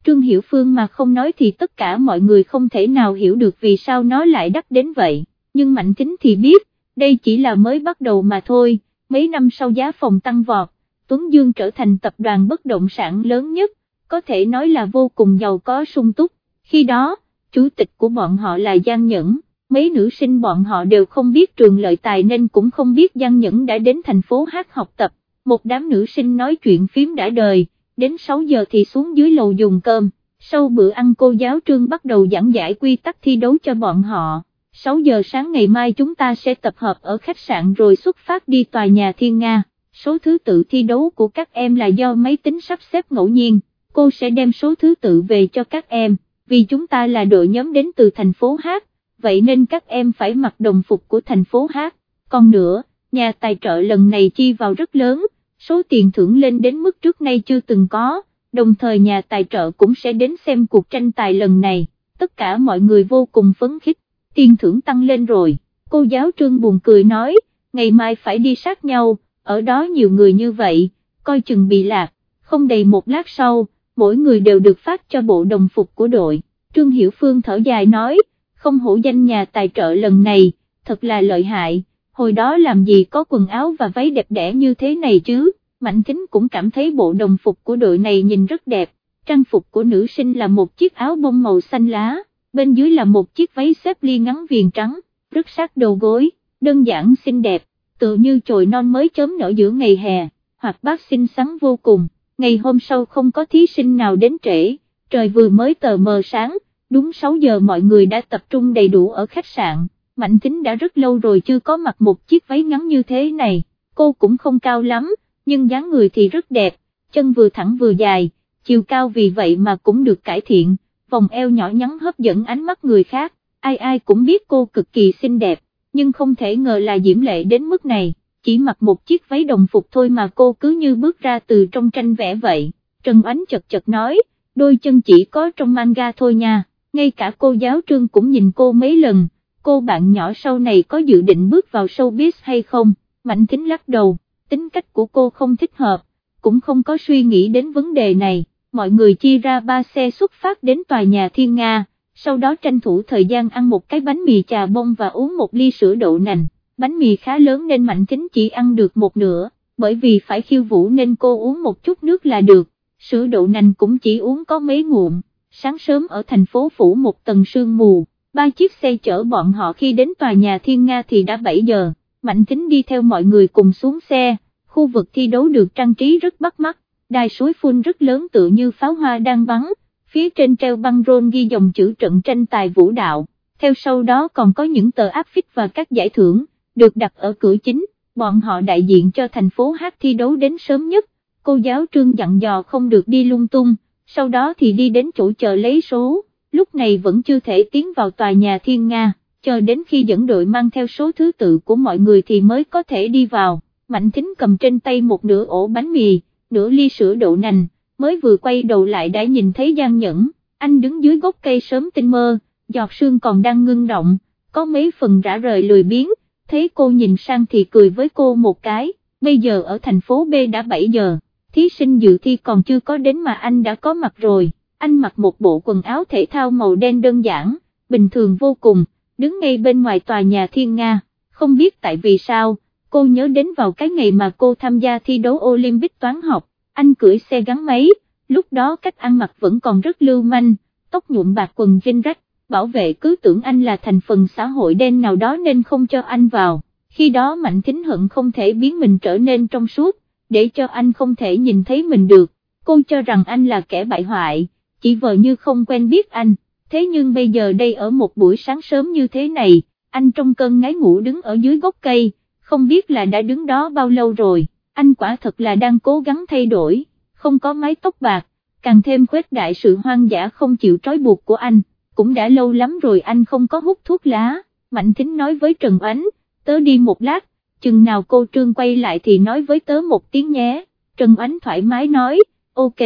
Trương Hiểu Phương mà không nói thì tất cả mọi người không thể nào hiểu được vì sao nó lại đắt đến vậy, nhưng Mạnh Kính thì biết, đây chỉ là mới bắt đầu mà thôi, mấy năm sau giá phòng tăng vọt, Tuấn Dương trở thành tập đoàn bất động sản lớn nhất, có thể nói là vô cùng giàu có sung túc, khi đó, chủ tịch của bọn họ là Giang Nhẫn, mấy nữ sinh bọn họ đều không biết trường lợi tài nên cũng không biết Giang Nhẫn đã đến thành phố hát học tập, một đám nữ sinh nói chuyện phím đã đời, đến 6 giờ thì xuống dưới lầu dùng cơm, sau bữa ăn cô giáo trương bắt đầu giảng giải quy tắc thi đấu cho bọn họ. 6 giờ sáng ngày mai chúng ta sẽ tập hợp ở khách sạn rồi xuất phát đi tòa nhà Thiên Nga. Số thứ tự thi đấu của các em là do máy tính sắp xếp ngẫu nhiên, cô sẽ đem số thứ tự về cho các em, vì chúng ta là đội nhóm đến từ thành phố Hát, vậy nên các em phải mặc đồng phục của thành phố Hát, còn nữa, nhà tài trợ lần này chi vào rất lớn, số tiền thưởng lên đến mức trước nay chưa từng có, đồng thời nhà tài trợ cũng sẽ đến xem cuộc tranh tài lần này, tất cả mọi người vô cùng phấn khích, tiền thưởng tăng lên rồi, cô giáo trương buồn cười nói, ngày mai phải đi sát nhau, ở đó nhiều người như vậy, coi chừng bị lạc, không đầy một lát sau, mỗi người đều được phát cho bộ đồng phục của đội, Trương Hiểu Phương thở dài nói, không hổ danh nhà tài trợ lần này, thật là lợi hại, hồi đó làm gì có quần áo và váy đẹp đẽ như thế này chứ, Mạnh Kính cũng cảm thấy bộ đồng phục của đội này nhìn rất đẹp, trang phục của nữ sinh là một chiếc áo bông màu xanh lá, bên dưới là một chiếc váy xếp ly ngắn viền trắng, rất sát đầu gối, đơn giản xinh đẹp. Tự như chồi non mới chớm nở giữa ngày hè, hoặc bác xinh xắn vô cùng, ngày hôm sau không có thí sinh nào đến trễ, trời vừa mới tờ mờ sáng, đúng 6 giờ mọi người đã tập trung đầy đủ ở khách sạn, Mạnh Tính đã rất lâu rồi chưa có mặc một chiếc váy ngắn như thế này, cô cũng không cao lắm, nhưng dáng người thì rất đẹp, chân vừa thẳng vừa dài, chiều cao vì vậy mà cũng được cải thiện, vòng eo nhỏ nhắn hấp dẫn ánh mắt người khác, ai ai cũng biết cô cực kỳ xinh đẹp nhưng không thể ngờ là diễm lệ đến mức này, chỉ mặc một chiếc váy đồng phục thôi mà cô cứ như bước ra từ trong tranh vẽ vậy, Trần Ánh chật chật nói, đôi chân chỉ có trong manga thôi nha, ngay cả cô giáo trương cũng nhìn cô mấy lần, cô bạn nhỏ sau này có dự định bước vào showbiz hay không, Mạnh Thính lắc đầu, tính cách của cô không thích hợp, cũng không có suy nghĩ đến vấn đề này, mọi người chia ra ba xe xuất phát đến tòa nhà Thiên Nga sau đó tranh thủ thời gian ăn một cái bánh mì trà bông và uống một ly sữa đậu nành, bánh mì khá lớn nên Mạnh Thính chỉ ăn được một nửa, bởi vì phải khiêu vũ nên cô uống một chút nước là được, sữa đậu nành cũng chỉ uống có mấy ngụm, sáng sớm ở thành phố phủ một tầng sương mù, ba chiếc xe chở bọn họ khi đến tòa nhà Thiên Nga thì đã 7 giờ, Mạnh Kính đi theo mọi người cùng xuống xe, khu vực thi đấu được trang trí rất bắt mắt, đài suối phun rất lớn tự như pháo hoa đang bắn, phía trên treo băng rôn ghi dòng chữ trận tranh tài vũ đạo, theo sau đó còn có những tờ áp phích và các giải thưởng, được đặt ở cửa chính, bọn họ đại diện cho thành phố hát thi đấu đến sớm nhất, cô giáo trương dặn dò không được đi lung tung, sau đó thì đi đến chỗ chờ lấy số, lúc này vẫn chưa thể tiến vào tòa nhà thiên Nga, chờ đến khi dẫn đội mang theo số thứ tự của mọi người thì mới có thể đi vào, Mạnh Thính cầm trên tay một nửa ổ bánh mì, nửa ly sữa đậu nành, mới vừa quay đầu lại đã nhìn thấy Giang Nhẫn, anh đứng dưới gốc cây sớm tinh mơ, giọt sương còn đang ngưng động, có mấy phần rã rời lười biếng, thấy cô nhìn sang thì cười với cô một cái, bây giờ ở thành phố B đã 7 giờ, thí sinh dự thi còn chưa có đến mà anh đã có mặt rồi, anh mặc một bộ quần áo thể thao màu đen đơn giản, bình thường vô cùng, đứng ngay bên ngoài tòa nhà Thiên Nga, không biết tại vì sao, cô nhớ đến vào cái ngày mà cô tham gia thi đấu Olympic toán học, anh cưỡi xe gắn máy, lúc đó cách ăn mặc vẫn còn rất lưu manh, tóc nhuộm bạc quần vinh rách, bảo vệ cứ tưởng anh là thành phần xã hội đen nào đó nên không cho anh vào, khi đó Mạnh Thính Hận không thể biến mình trở nên trong suốt, để cho anh không thể nhìn thấy mình được, cô cho rằng anh là kẻ bại hoại, chỉ vờ như không quen biết anh, thế nhưng bây giờ đây ở một buổi sáng sớm như thế này, anh trong cơn ngái ngủ đứng ở dưới gốc cây, không biết là đã đứng đó bao lâu rồi, anh quả thật là đang cố gắng thay đổi, không có mái tóc bạc, càng thêm khuếch đại sự hoang dã không chịu trói buộc của anh, cũng đã lâu lắm rồi anh không có hút thuốc lá, Mạnh Thính nói với Trần Ánh, tớ đi một lát, chừng nào cô Trương quay lại thì nói với tớ một tiếng nhé, Trần Ánh thoải mái nói, ok,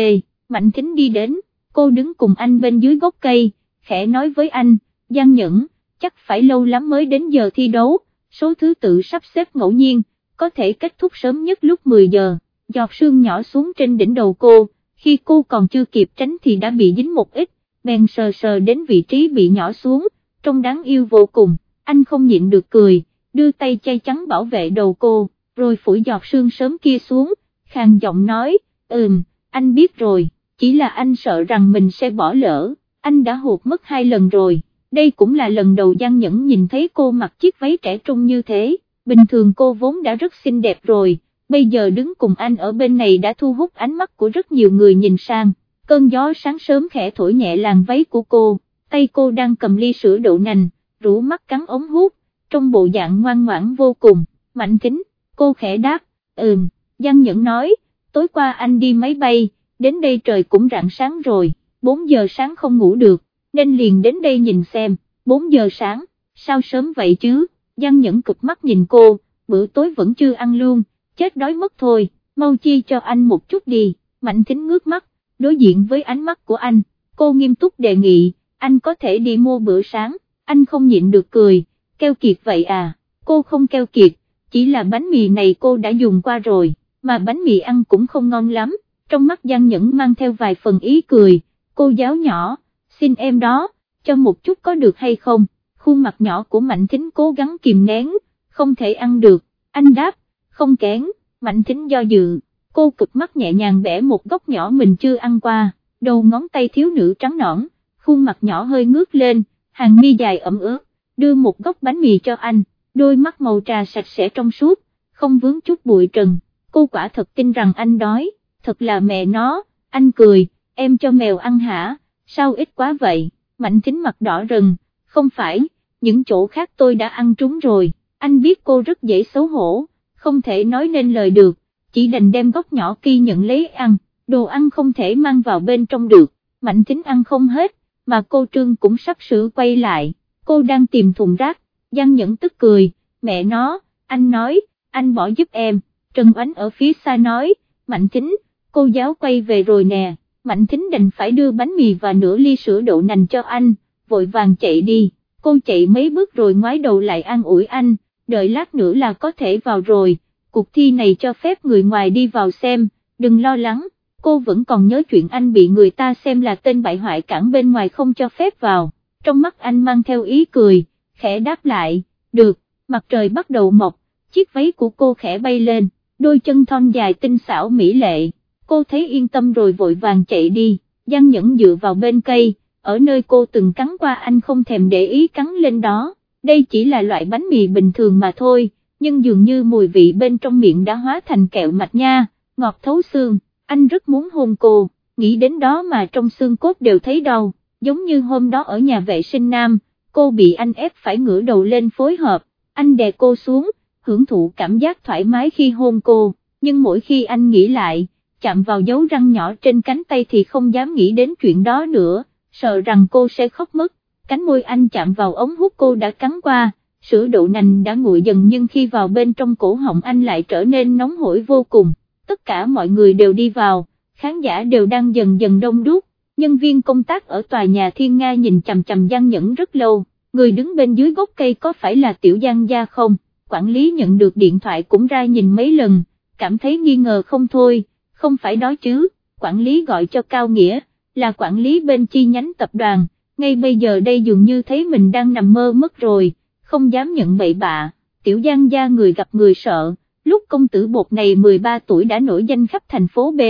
Mạnh Thính đi đến, cô đứng cùng anh bên dưới gốc cây, khẽ nói với anh, Giang Nhẫn, chắc phải lâu lắm mới đến giờ thi đấu, số thứ tự sắp xếp ngẫu nhiên, có thể kết thúc sớm nhất lúc 10 giờ, giọt sương nhỏ xuống trên đỉnh đầu cô, khi cô còn chưa kịp tránh thì đã bị dính một ít, bèn sờ sờ đến vị trí bị nhỏ xuống, trông đáng yêu vô cùng, anh không nhịn được cười, đưa tay chay trắng bảo vệ đầu cô, rồi phủi giọt sương sớm kia xuống, khàn giọng nói, ừm, anh biết rồi, chỉ là anh sợ rằng mình sẽ bỏ lỡ, anh đã hụt mất hai lần rồi, đây cũng là lần đầu Giang Nhẫn nhìn thấy cô mặc chiếc váy trẻ trung như thế, bình thường cô vốn đã rất xinh đẹp rồi, bây giờ đứng cùng anh ở bên này đã thu hút ánh mắt của rất nhiều người nhìn sang, cơn gió sáng sớm khẽ thổi nhẹ làn váy của cô, tay cô đang cầm ly sữa đậu nành, rủ mắt cắn ống hút, trong bộ dạng ngoan ngoãn vô cùng, mạnh kính, cô khẽ đáp, ừm, Giang Nhẫn nói, tối qua anh đi máy bay, đến đây trời cũng rạng sáng rồi, 4 giờ sáng không ngủ được, nên liền đến đây nhìn xem, 4 giờ sáng, sao sớm vậy chứ, Giang Nhẫn cực mắt nhìn cô, bữa tối vẫn chưa ăn luôn, chết đói mất thôi, mau chi cho anh một chút đi, Mạnh Thính ngước mắt, đối diện với ánh mắt của anh, cô nghiêm túc đề nghị, anh có thể đi mua bữa sáng, anh không nhịn được cười, keo kiệt vậy à, cô không keo kiệt, chỉ là bánh mì này cô đã dùng qua rồi, mà bánh mì ăn cũng không ngon lắm, trong mắt Giang Nhẫn mang theo vài phần ý cười, cô giáo nhỏ, xin em đó, cho một chút có được hay không, khuôn mặt nhỏ của Mạnh Thính cố gắng kìm nén, không thể ăn được, anh đáp, không kén, Mạnh Thính do dự, cô cực mắt nhẹ nhàng bẻ một góc nhỏ mình chưa ăn qua, đầu ngón tay thiếu nữ trắng nõn, khuôn mặt nhỏ hơi ngước lên, hàng mi dài ẩm ướt, đưa một góc bánh mì cho anh, đôi mắt màu trà sạch sẽ trong suốt, không vướng chút bụi trần, cô quả thật tin rằng anh đói, thật là mẹ nó, anh cười, em cho mèo ăn hả, sao ít quá vậy, mạnh thính mặt đỏ rừng, không phải, những chỗ khác tôi đã ăn trúng rồi, anh biết cô rất dễ xấu hổ, không thể nói nên lời được, chỉ đành đem góc nhỏ kia nhận lấy ăn, đồ ăn không thể mang vào bên trong được, mạnh thính ăn không hết, mà cô Trương cũng sắp sửa quay lại, cô đang tìm thùng rác, Giang Nhẫn tức cười, mẹ nó, anh nói, anh bỏ giúp em, Trần Oánh ở phía xa nói, Mạnh Thính, cô giáo quay về rồi nè, Mạnh Thính đành phải đưa bánh mì và nửa ly sữa đậu nành cho anh, vội vàng chạy đi, cô chạy mấy bước rồi ngoái đầu lại an ủi anh, đợi lát nữa là có thể vào rồi, cuộc thi này cho phép người ngoài đi vào xem, đừng lo lắng, cô vẫn còn nhớ chuyện anh bị người ta xem là tên bại hoại cản bên ngoài không cho phép vào, trong mắt anh mang theo ý cười, khẽ đáp lại, được, mặt trời bắt đầu mọc, chiếc váy của cô khẽ bay lên, đôi chân thon dài tinh xảo mỹ lệ, cô thấy yên tâm rồi vội vàng chạy đi, Giang Nhẫn dựa vào bên cây, ở nơi cô từng cắn qua anh không thèm để ý cắn lên đó, đây chỉ là loại bánh mì bình thường mà thôi, nhưng dường như mùi vị bên trong miệng đã hóa thành kẹo mạch nha, ngọt thấu xương anh rất muốn hôn cô, nghĩ đến đó mà trong xương cốt đều thấy đau, giống như hôm đó ở nhà vệ sinh nam, cô bị anh ép phải ngửa đầu lên phối hợp, anh đè cô xuống, hưởng thụ cảm giác thoải mái khi hôn cô, nhưng mỗi khi anh nghĩ lại, chạm vào dấu răng nhỏ trên cánh tay thì không dám nghĩ đến chuyện đó nữa, sợ rằng cô sẽ khóc mất, cánh môi anh chạm vào ống hút cô đã cắn qua, sữa đậu nành đã nguội dần nhưng khi vào bên trong cổ họng anh lại trở nên nóng hổi vô cùng, tất cả mọi người đều đi vào, khán giả đều đang dần dần đông đúc, nhân viên công tác ở tòa nhà Thiên Nga nhìn chằm chằm Giang Nhẫn rất lâu, người đứng bên dưới gốc cây có phải là Tiểu Giang Gia không, quản lý nhận được điện thoại cũng ra nhìn mấy lần, cảm thấy nghi ngờ không thôi, không phải đó chứ, quản lý gọi cho Cao Nghĩa, là quản lý bên chi nhánh tập đoàn, ngay bây giờ đây dường như thấy mình đang nằm mơ mất rồi, không dám nhận bậy bạ, Tiểu Giang Gia người gặp người sợ, lúc công tử bột này 13 tuổi đã nổi danh khắp thành phố B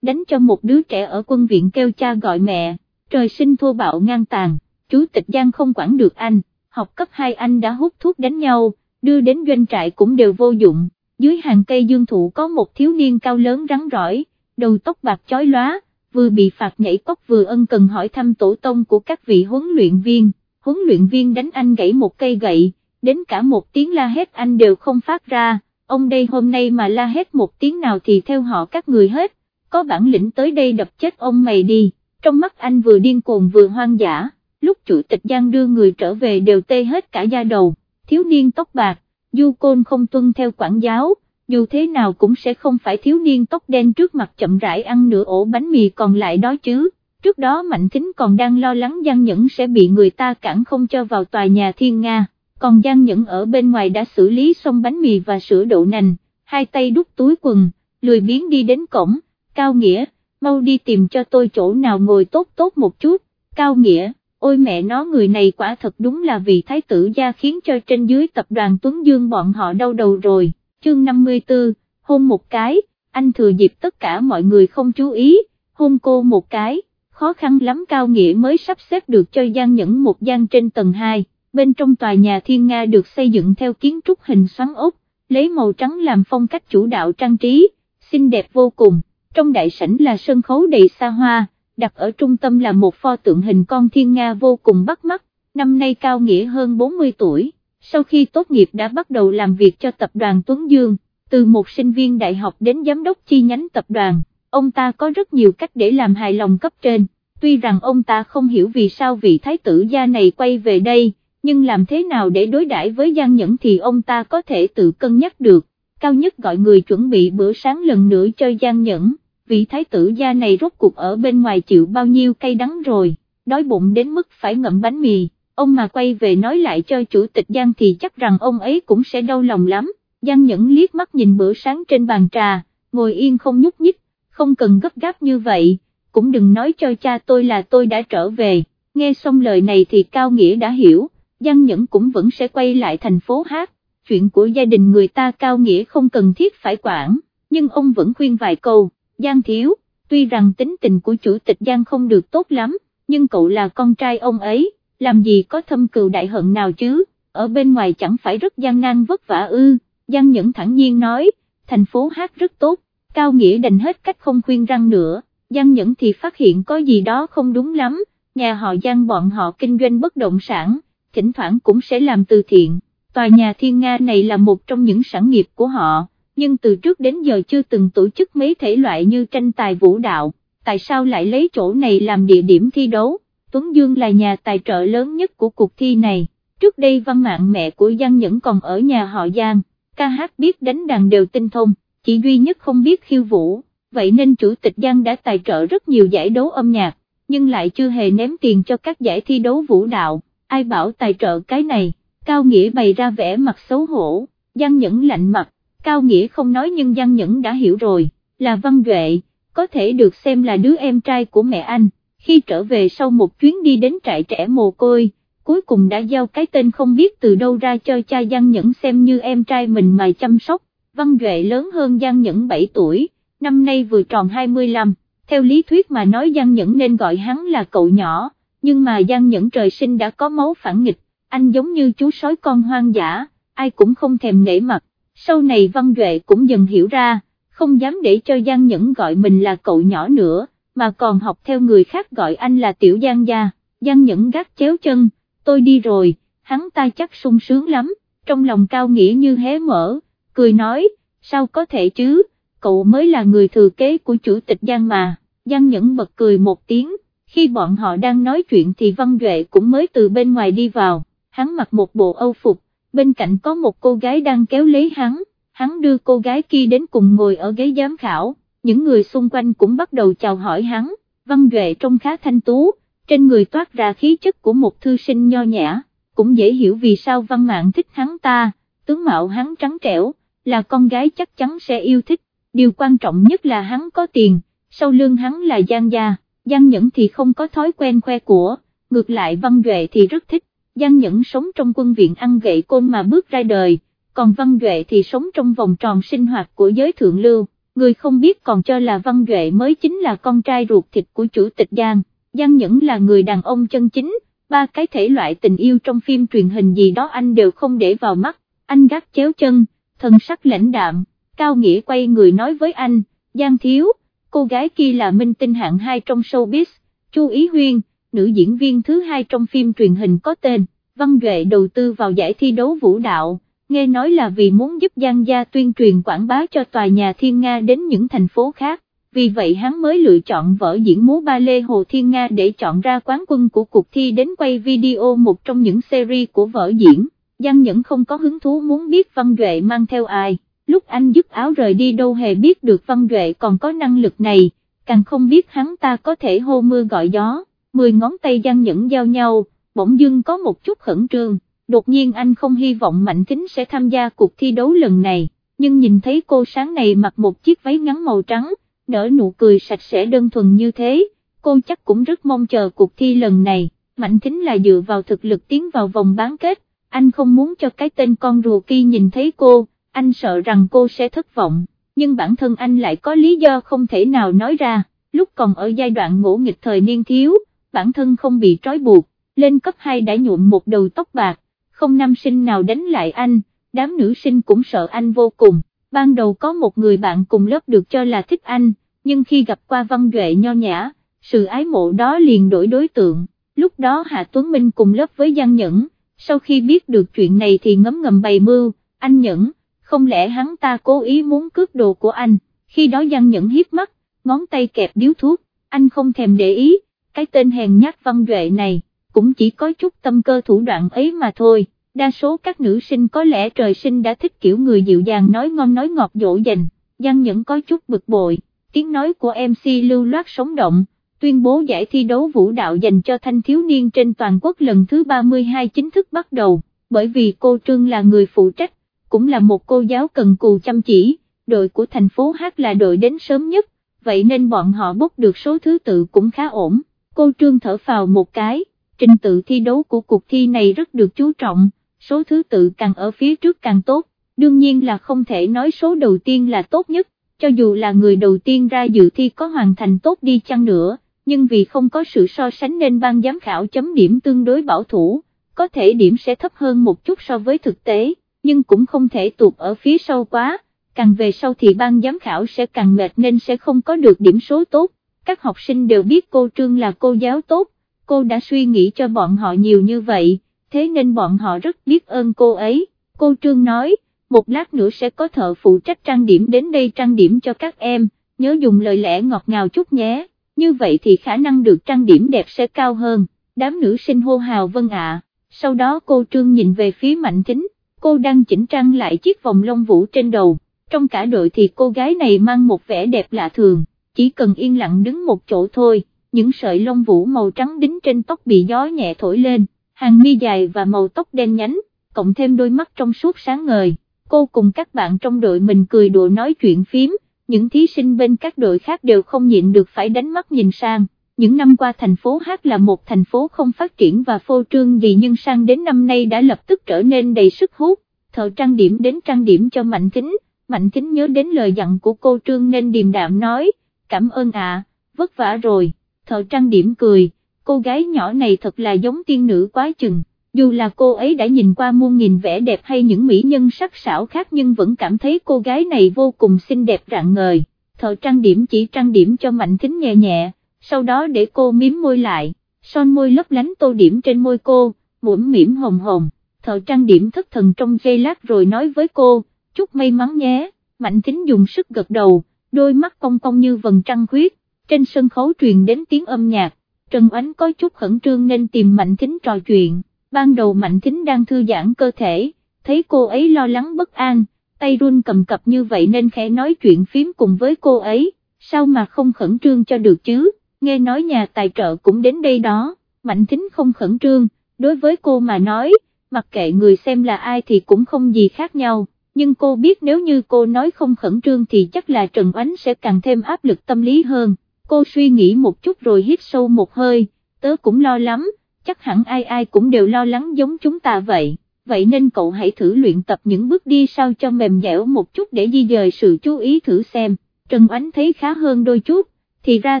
đánh cho một đứa trẻ ở quân viện kêu cha gọi mẹ, trời sinh thô bạo ngang tàn, chú tịch Giang không quản được anh, học cấp 2 anh đã hút thuốc đánh nhau, đưa đến doanh trại cũng đều vô dụng, dưới hàng cây dương thụ có một thiếu niên cao lớn rắn rỏi, đầu tóc bạc chói lóa, vừa bị phạt nhảy cốc vừa ân cần hỏi thăm tổ tông của các vị huấn luyện viên, huấn luyện viên đánh anh gãy một cây gậy, đến cả một tiếng la hét anh đều không phát ra, ông đây hôm nay mà la hét một tiếng nào thì theo họ các người hết, có bản lĩnh tới đây đập chết ông mày đi, trong mắt anh vừa điên cuồng vừa hoang dã, lúc chủ tịch Giang đưa người trở về đều tê hết cả da đầu, thiếu niên tóc bạc, du côn không tuân theo quản giáo, dù thế nào cũng sẽ không phải thiếu niên tóc đen trước mặt chậm rãi ăn nửa ổ bánh mì còn lại đó chứ. Trước đó Mạnh Thính còn đang lo lắng Giang Nhẫn sẽ bị người ta cản không cho vào tòa nhà Thiên Nga, còn Giang Nhẫn ở bên ngoài đã xử lý xong bánh mì và sữa đậu nành, hai tay đút túi quần, lười biếng đi đến cổng, Cao Nghĩa, mau đi tìm cho tôi chỗ nào ngồi tốt tốt một chút, Cao Nghĩa, ôi mẹ nó người này quả thật đúng là vì thái tử gia khiến cho trên dưới tập đoàn Tuấn Dương bọn họ đau đầu rồi, chương 54, hôn một cái, anh thừa dịp tất cả mọi người không chú ý, hôn cô một cái, khó khăn lắm Cao Nghĩa mới sắp xếp được cho Giang Nhẫn một gian trên tầng 2, bên trong tòa nhà Thiên Nga được xây dựng theo kiến trúc hình xoắn ốc, lấy màu trắng làm phong cách chủ đạo trang trí, xinh đẹp vô cùng. Trong đại sảnh là sân khấu đầy xa hoa, đặt ở trung tâm là một pho tượng hình con thiên nga vô cùng bắt mắt, năm nay cao nghĩa hơn 40 tuổi, sau khi tốt nghiệp đã bắt đầu làm việc cho tập đoàn Tuấn Dương, từ một sinh viên đại học đến giám đốc chi nhánh tập đoàn, ông ta có rất nhiều cách để làm hài lòng cấp trên, tuy rằng ông ta không hiểu vì sao vị thái tử gia này quay về đây, nhưng làm thế nào để đối đãi với Giang Nhẫn thì ông ta có thể tự cân nhắc được, cao nhất gọi người chuẩn bị bữa sáng lần nữa cho Giang Nhẫn vị thái tử gia này rốt cuộc ở bên ngoài chịu bao nhiêu cay đắng rồi, đói bụng đến mức phải ngậm bánh mì, ông mà quay về nói lại cho chủ tịch Giang thì chắc rằng ông ấy cũng sẽ đau lòng lắm, Giang Nhẫn liếc mắt nhìn bữa sáng trên bàn trà, ngồi yên không nhúc nhích, không cần gấp gáp như vậy, cũng đừng nói cho cha tôi là tôi đã trở về, nghe xong lời này thì Cao Nghĩa đã hiểu, Giang Nhẫn cũng vẫn sẽ quay lại thành phố hát, chuyện của gia đình người ta Cao Nghĩa không cần thiết phải quản, nhưng ông vẫn khuyên vài câu. Giang Thiếu, tuy rằng tính tình của chủ tịch Giang không được tốt lắm, nhưng cậu là con trai ông ấy, làm gì có thâm cừu đại hận nào chứ, ở bên ngoài chẳng phải rất gian nan vất vả ư, Giang Nhẫn thẳng nhiên nói, thành phố hát rất tốt, Cao Nghĩa đành hết cách không khuyên răng nữa, Giang Nhẫn thì phát hiện có gì đó không đúng lắm, nhà họ Giang bọn họ kinh doanh bất động sản, thỉnh thoảng cũng sẽ làm từ thiện, tòa nhà Thiên Nga này là một trong những sản nghiệp của họ nhưng từ trước đến giờ chưa từng tổ chức mấy thể loại như tranh tài vũ đạo, tại sao lại lấy chỗ này làm địa điểm thi đấu, Tuấn Dương là nhà tài trợ lớn nhất của cuộc thi này, trước đây văn mạng mẹ của Giang Nhẫn còn ở nhà họ Giang, ca hát biết đánh đàn đều tinh thông, chỉ duy nhất không biết khiêu vũ, vậy nên chủ tịch Giang đã tài trợ rất nhiều giải đấu âm nhạc, nhưng lại chưa hề ném tiền cho các giải thi đấu vũ đạo, ai bảo tài trợ cái này, Cao Nghĩa bày ra vẻ mặt xấu hổ, Giang Nhẫn lạnh mặt, Cao Nghĩa không nói nhưng Giang Nhẫn đã hiểu rồi, là Văn Duệ, có thể được xem là đứa em trai của mẹ anh, khi trở về sau một chuyến đi đến trại trẻ mồ côi, cuối cùng đã giao cái tên không biết từ đâu ra cho cha Giang Nhẫn xem như em trai mình mà chăm sóc, Văn Duệ lớn hơn Giang Nhẫn 7 tuổi, năm nay vừa tròn 25, theo lý thuyết mà nói Giang Nhẫn nên gọi hắn là cậu nhỏ, nhưng mà Giang Nhẫn trời sinh đã có máu phản nghịch, anh giống như chú sói con hoang dã, ai cũng không thèm nể mặt sau này Văn Duệ cũng dần hiểu ra, không dám để cho Giang Nhẫn gọi mình là cậu nhỏ nữa, mà còn học theo người khác gọi anh là Tiểu Giang gia, Giang Nhẫn gác chéo chân, tôi đi rồi, hắn ta chắc sung sướng lắm, trong lòng cao nghĩa như hé mở, cười nói, sao có thể chứ, cậu mới là người thừa kế của chủ tịch Giang mà, Giang Nhẫn bật cười một tiếng, khi bọn họ đang nói chuyện thì Văn Duệ cũng mới từ bên ngoài đi vào, hắn mặc một bộ âu phục, bên cạnh có một cô gái đang kéo lấy hắn, hắn đưa cô gái kia đến cùng ngồi ở ghế giám khảo, những người xung quanh cũng bắt đầu chào hỏi hắn, Văn Duệ trông khá thanh tú, trên người toát ra khí chất của một thư sinh nho nhã, cũng dễ hiểu vì sao Văn Mạng thích hắn ta, tướng mạo hắn trắng trẻo, là con gái chắc chắn sẽ yêu thích, điều quan trọng nhất là hắn có tiền, sau lưng hắn là Giang Gia, Giang Nhẫn thì không có thói quen khoe của, ngược lại Văn Duệ thì rất thích, Giang Nhẫn sống trong quân viện ăn gậy côn mà bước ra đời, còn Văn Duệ thì sống trong vòng tròn sinh hoạt của giới thượng lưu, người không biết còn cho là Văn Duệ mới chính là con trai ruột thịt của chủ tịch Giang, Giang Nhẫn là người đàn ông chân chính, ba cái thể loại tình yêu trong phim truyền hình gì đó anh đều không để vào mắt, anh gác chéo chân, thân sắc lãnh đạm, Cao Nghĩa quay người nói với anh, Giang Thiếu, cô gái kia là minh tinh hạng 2 trong showbiz, Chu Ý Huyên, nữ diễn viên thứ hai trong phim truyền hình có tên, Văn Duệ đầu tư vào giải thi đấu vũ đạo, nghe nói là vì muốn giúp Giang Gia tuyên truyền quảng bá cho tòa nhà Thiên Nga đến những thành phố khác, vì vậy hắn mới lựa chọn vở diễn múa ba lê Hồ Thiên Nga để chọn ra quán quân của cuộc thi đến quay video một trong những series của vở diễn, Giang Nhẫn không có hứng thú muốn biết Văn Duệ mang theo ai lúc anh dứt áo rời đi đâu hề biết được Văn Duệ còn có năng lực này, càng không biết hắn ta có thể hô mưa gọi gió, mười ngón tay gian nhẫn giao nhau, bỗng dưng có một chút khẩn trương, đột nhiên anh không hy vọng Mạnh Thính sẽ tham gia cuộc thi đấu lần này, nhưng nhìn thấy cô sáng này mặc một chiếc váy ngắn màu trắng, nở nụ cười sạch sẽ đơn thuần như thế, cô chắc cũng rất mong chờ cuộc thi lần này, Mạnh Thính là dựa vào thực lực tiến vào vòng bán kết, anh không muốn cho cái tên con rùa kia nhìn thấy cô anh sợ rằng cô sẽ thất vọng, nhưng bản thân anh lại có lý do không thể nào nói ra, lúc còn ở giai đoạn ngỗ nghịch thời niên thiếu, bản thân không bị trói buộc, lên cấp 2 đã nhuộm một đầu tóc bạc, không nam sinh nào đánh lại anh, đám nữ sinh cũng sợ anh vô cùng, ban đầu có một người bạn cùng lớp được cho là thích anh, nhưng khi gặp qua văn duệ nho nhã, sự ái mộ đó liền đổi đối tượng, lúc đó Hạ Tuấn Minh cùng lớp với Giang Nhẫn, sau khi biết được chuyện này thì ngấm ngầm bày mưu, anh Nhẫn, không lẽ hắn ta cố ý muốn cướp đồ của anh, khi đó Giang Nhẫn hiếp mắt, ngón tay kẹp điếu thuốc, anh không thèm để ý, cái tên hèn nhát văn duệ này, cũng chỉ có chút tâm cơ thủ đoạn ấy mà thôi, đa số các nữ sinh có lẽ trời sinh đã thích kiểu người dịu dàng nói ngon nói ngọt dỗ dành, Giang Nhẫn có chút bực bội, tiếng nói của MC lưu loát sống động, tuyên bố giải thi đấu vũ đạo dành cho thanh thiếu niên trên toàn quốc lần thứ 32 chính thức bắt đầu, bởi vì cô Trương là người phụ trách cũng là một cô giáo cần cù chăm chỉ, đội của thành phố Hát là đội đến sớm nhất, vậy nên bọn họ bốc được số thứ tự cũng khá ổn, cô Trương thở phào một cái, trình tự thi đấu của cuộc thi này rất được chú trọng, số thứ tự càng ở phía trước càng tốt, đương nhiên là không thể nói số đầu tiên là tốt nhất, cho dù là người đầu tiên ra dự thi có hoàn thành tốt đi chăng nữa, nhưng vì không có sự so sánh nên ban giám khảo chấm điểm tương đối bảo thủ, có thể điểm sẽ thấp hơn một chút so với thực tế nhưng cũng không thể tụt ở phía sau quá, càng về sau thì ban giám khảo sẽ càng mệt nên sẽ không có được điểm số tốt, các học sinh đều biết cô Trương là cô giáo tốt, cô đã suy nghĩ cho bọn họ nhiều như vậy, thế nên bọn họ rất biết ơn cô ấy, cô Trương nói, một lát nữa sẽ có thợ phụ trách trang điểm đến đây trang điểm cho các em, nhớ dùng lời lẽ ngọt ngào chút nhé, như vậy thì khả năng được trang điểm đẹp sẽ cao hơn, đám nữ sinh hô hào vâng ạ, sau đó cô Trương nhìn về phía Mạnh Thính, cô đang chỉnh trang lại chiếc vòng lông vũ trên đầu, trong cả đội thì cô gái này mang một vẻ đẹp lạ thường, chỉ cần yên lặng đứng một chỗ thôi, những sợi lông vũ màu trắng đính trên tóc bị gió nhẹ thổi lên, hàng mi dài và màu tóc đen nhánh, cộng thêm đôi mắt trong suốt sáng ngời, cô cùng các bạn trong đội mình cười đùa nói chuyện phím, những thí sinh bên các đội khác đều không nhịn được phải đánh mắt nhìn sang. Những năm qua thành phố Hát là một thành phố không phát triển và phô trương gì nhưng sang đến năm nay đã lập tức trở nên đầy sức hút, thợ trang điểm đến trang điểm cho Mạnh Thính, Mạnh Thính nhớ đến lời dặn của cô Trương nên điềm đạm nói, cảm ơn ạ, vất vả rồi, thợ trang điểm cười, cô gái nhỏ này thật là giống tiên nữ quá chừng, dù là cô ấy đã nhìn qua muôn nghìn vẻ đẹp hay những mỹ nhân sắc sảo khác nhưng vẫn cảm thấy cô gái này vô cùng xinh đẹp rạng ngời, thợ trang điểm chỉ trang điểm cho Mạnh Thính nhẹ nhẹ, sau đó để cô miếm môi lại, son môi lấp lánh tô điểm trên môi cô, mũm mỉm hồng hồng, thợ trang điểm thất thần trong giây lát rồi nói với cô, chúc may mắn nhé, Mạnh Thính dùng sức gật đầu, đôi mắt cong cong như vầng trăng khuyết, trên sân khấu truyền đến tiếng âm nhạc, Trần Oánh có chút khẩn trương nên tìm Mạnh Thính trò chuyện, ban đầu Mạnh Thính đang thư giãn cơ thể, thấy cô ấy lo lắng bất an, tay run cầm cập như vậy nên khẽ nói chuyện phím cùng với cô ấy, sao mà không khẩn trương cho được chứ, nghe nói nhà tài trợ cũng đến đây đó, Mạnh Thính không khẩn trương, đối với cô mà nói, mặc kệ người xem là ai thì cũng không gì khác nhau nhưng cô biết nếu như cô nói không khẩn trương thì chắc là Trần Oánh sẽ càng thêm áp lực tâm lý hơn, cô suy nghĩ một chút rồi hít sâu một hơi, tớ cũng lo lắm, chắc hẳn ai ai cũng đều lo lắng giống chúng ta vậy, vậy nên cậu hãy thử luyện tập những bước đi sao cho mềm dẻo một chút để di dời sự chú ý thử xem, Trần Oánh thấy khá hơn đôi chút, thì ra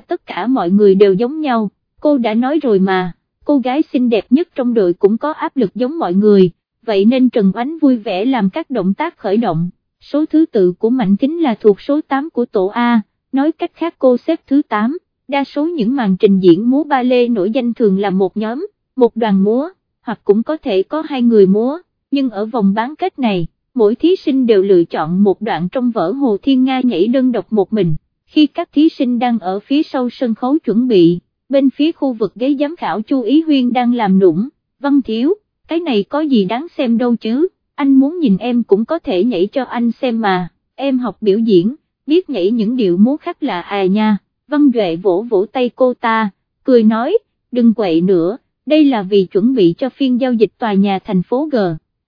tất cả mọi người đều giống nhau, cô đã nói rồi mà, cô gái xinh đẹp nhất trong đội cũng có áp lực giống mọi người vậy nên Trần Oánh vui vẻ làm các động tác khởi động, số thứ tự của Mạnh kính là thuộc số 8 của tổ A, nói cách khác cô xếp thứ 8, đa số những màn trình diễn múa ba lê nổi danh thường là một nhóm, một đoàn múa, hoặc cũng có thể có hai người múa, nhưng ở vòng bán kết này, mỗi thí sinh đều lựa chọn một đoạn trong vở Hồ Thiên Nga nhảy đơn độc một mình, khi các thí sinh đang ở phía sau sân khấu chuẩn bị, bên phía khu vực ghế giám khảo Chu Ý Huyên đang làm nũng, văn thiếu cái này có gì đáng xem đâu chứ, anh muốn nhìn em cũng có thể nhảy cho anh xem mà, em học biểu diễn, biết nhảy những điệu múa khác là à nha, Văn Duệ vỗ vỗ tay cô ta, cười nói, đừng quậy nữa, đây là vì chuẩn bị cho phiên giao dịch tòa nhà thành phố G,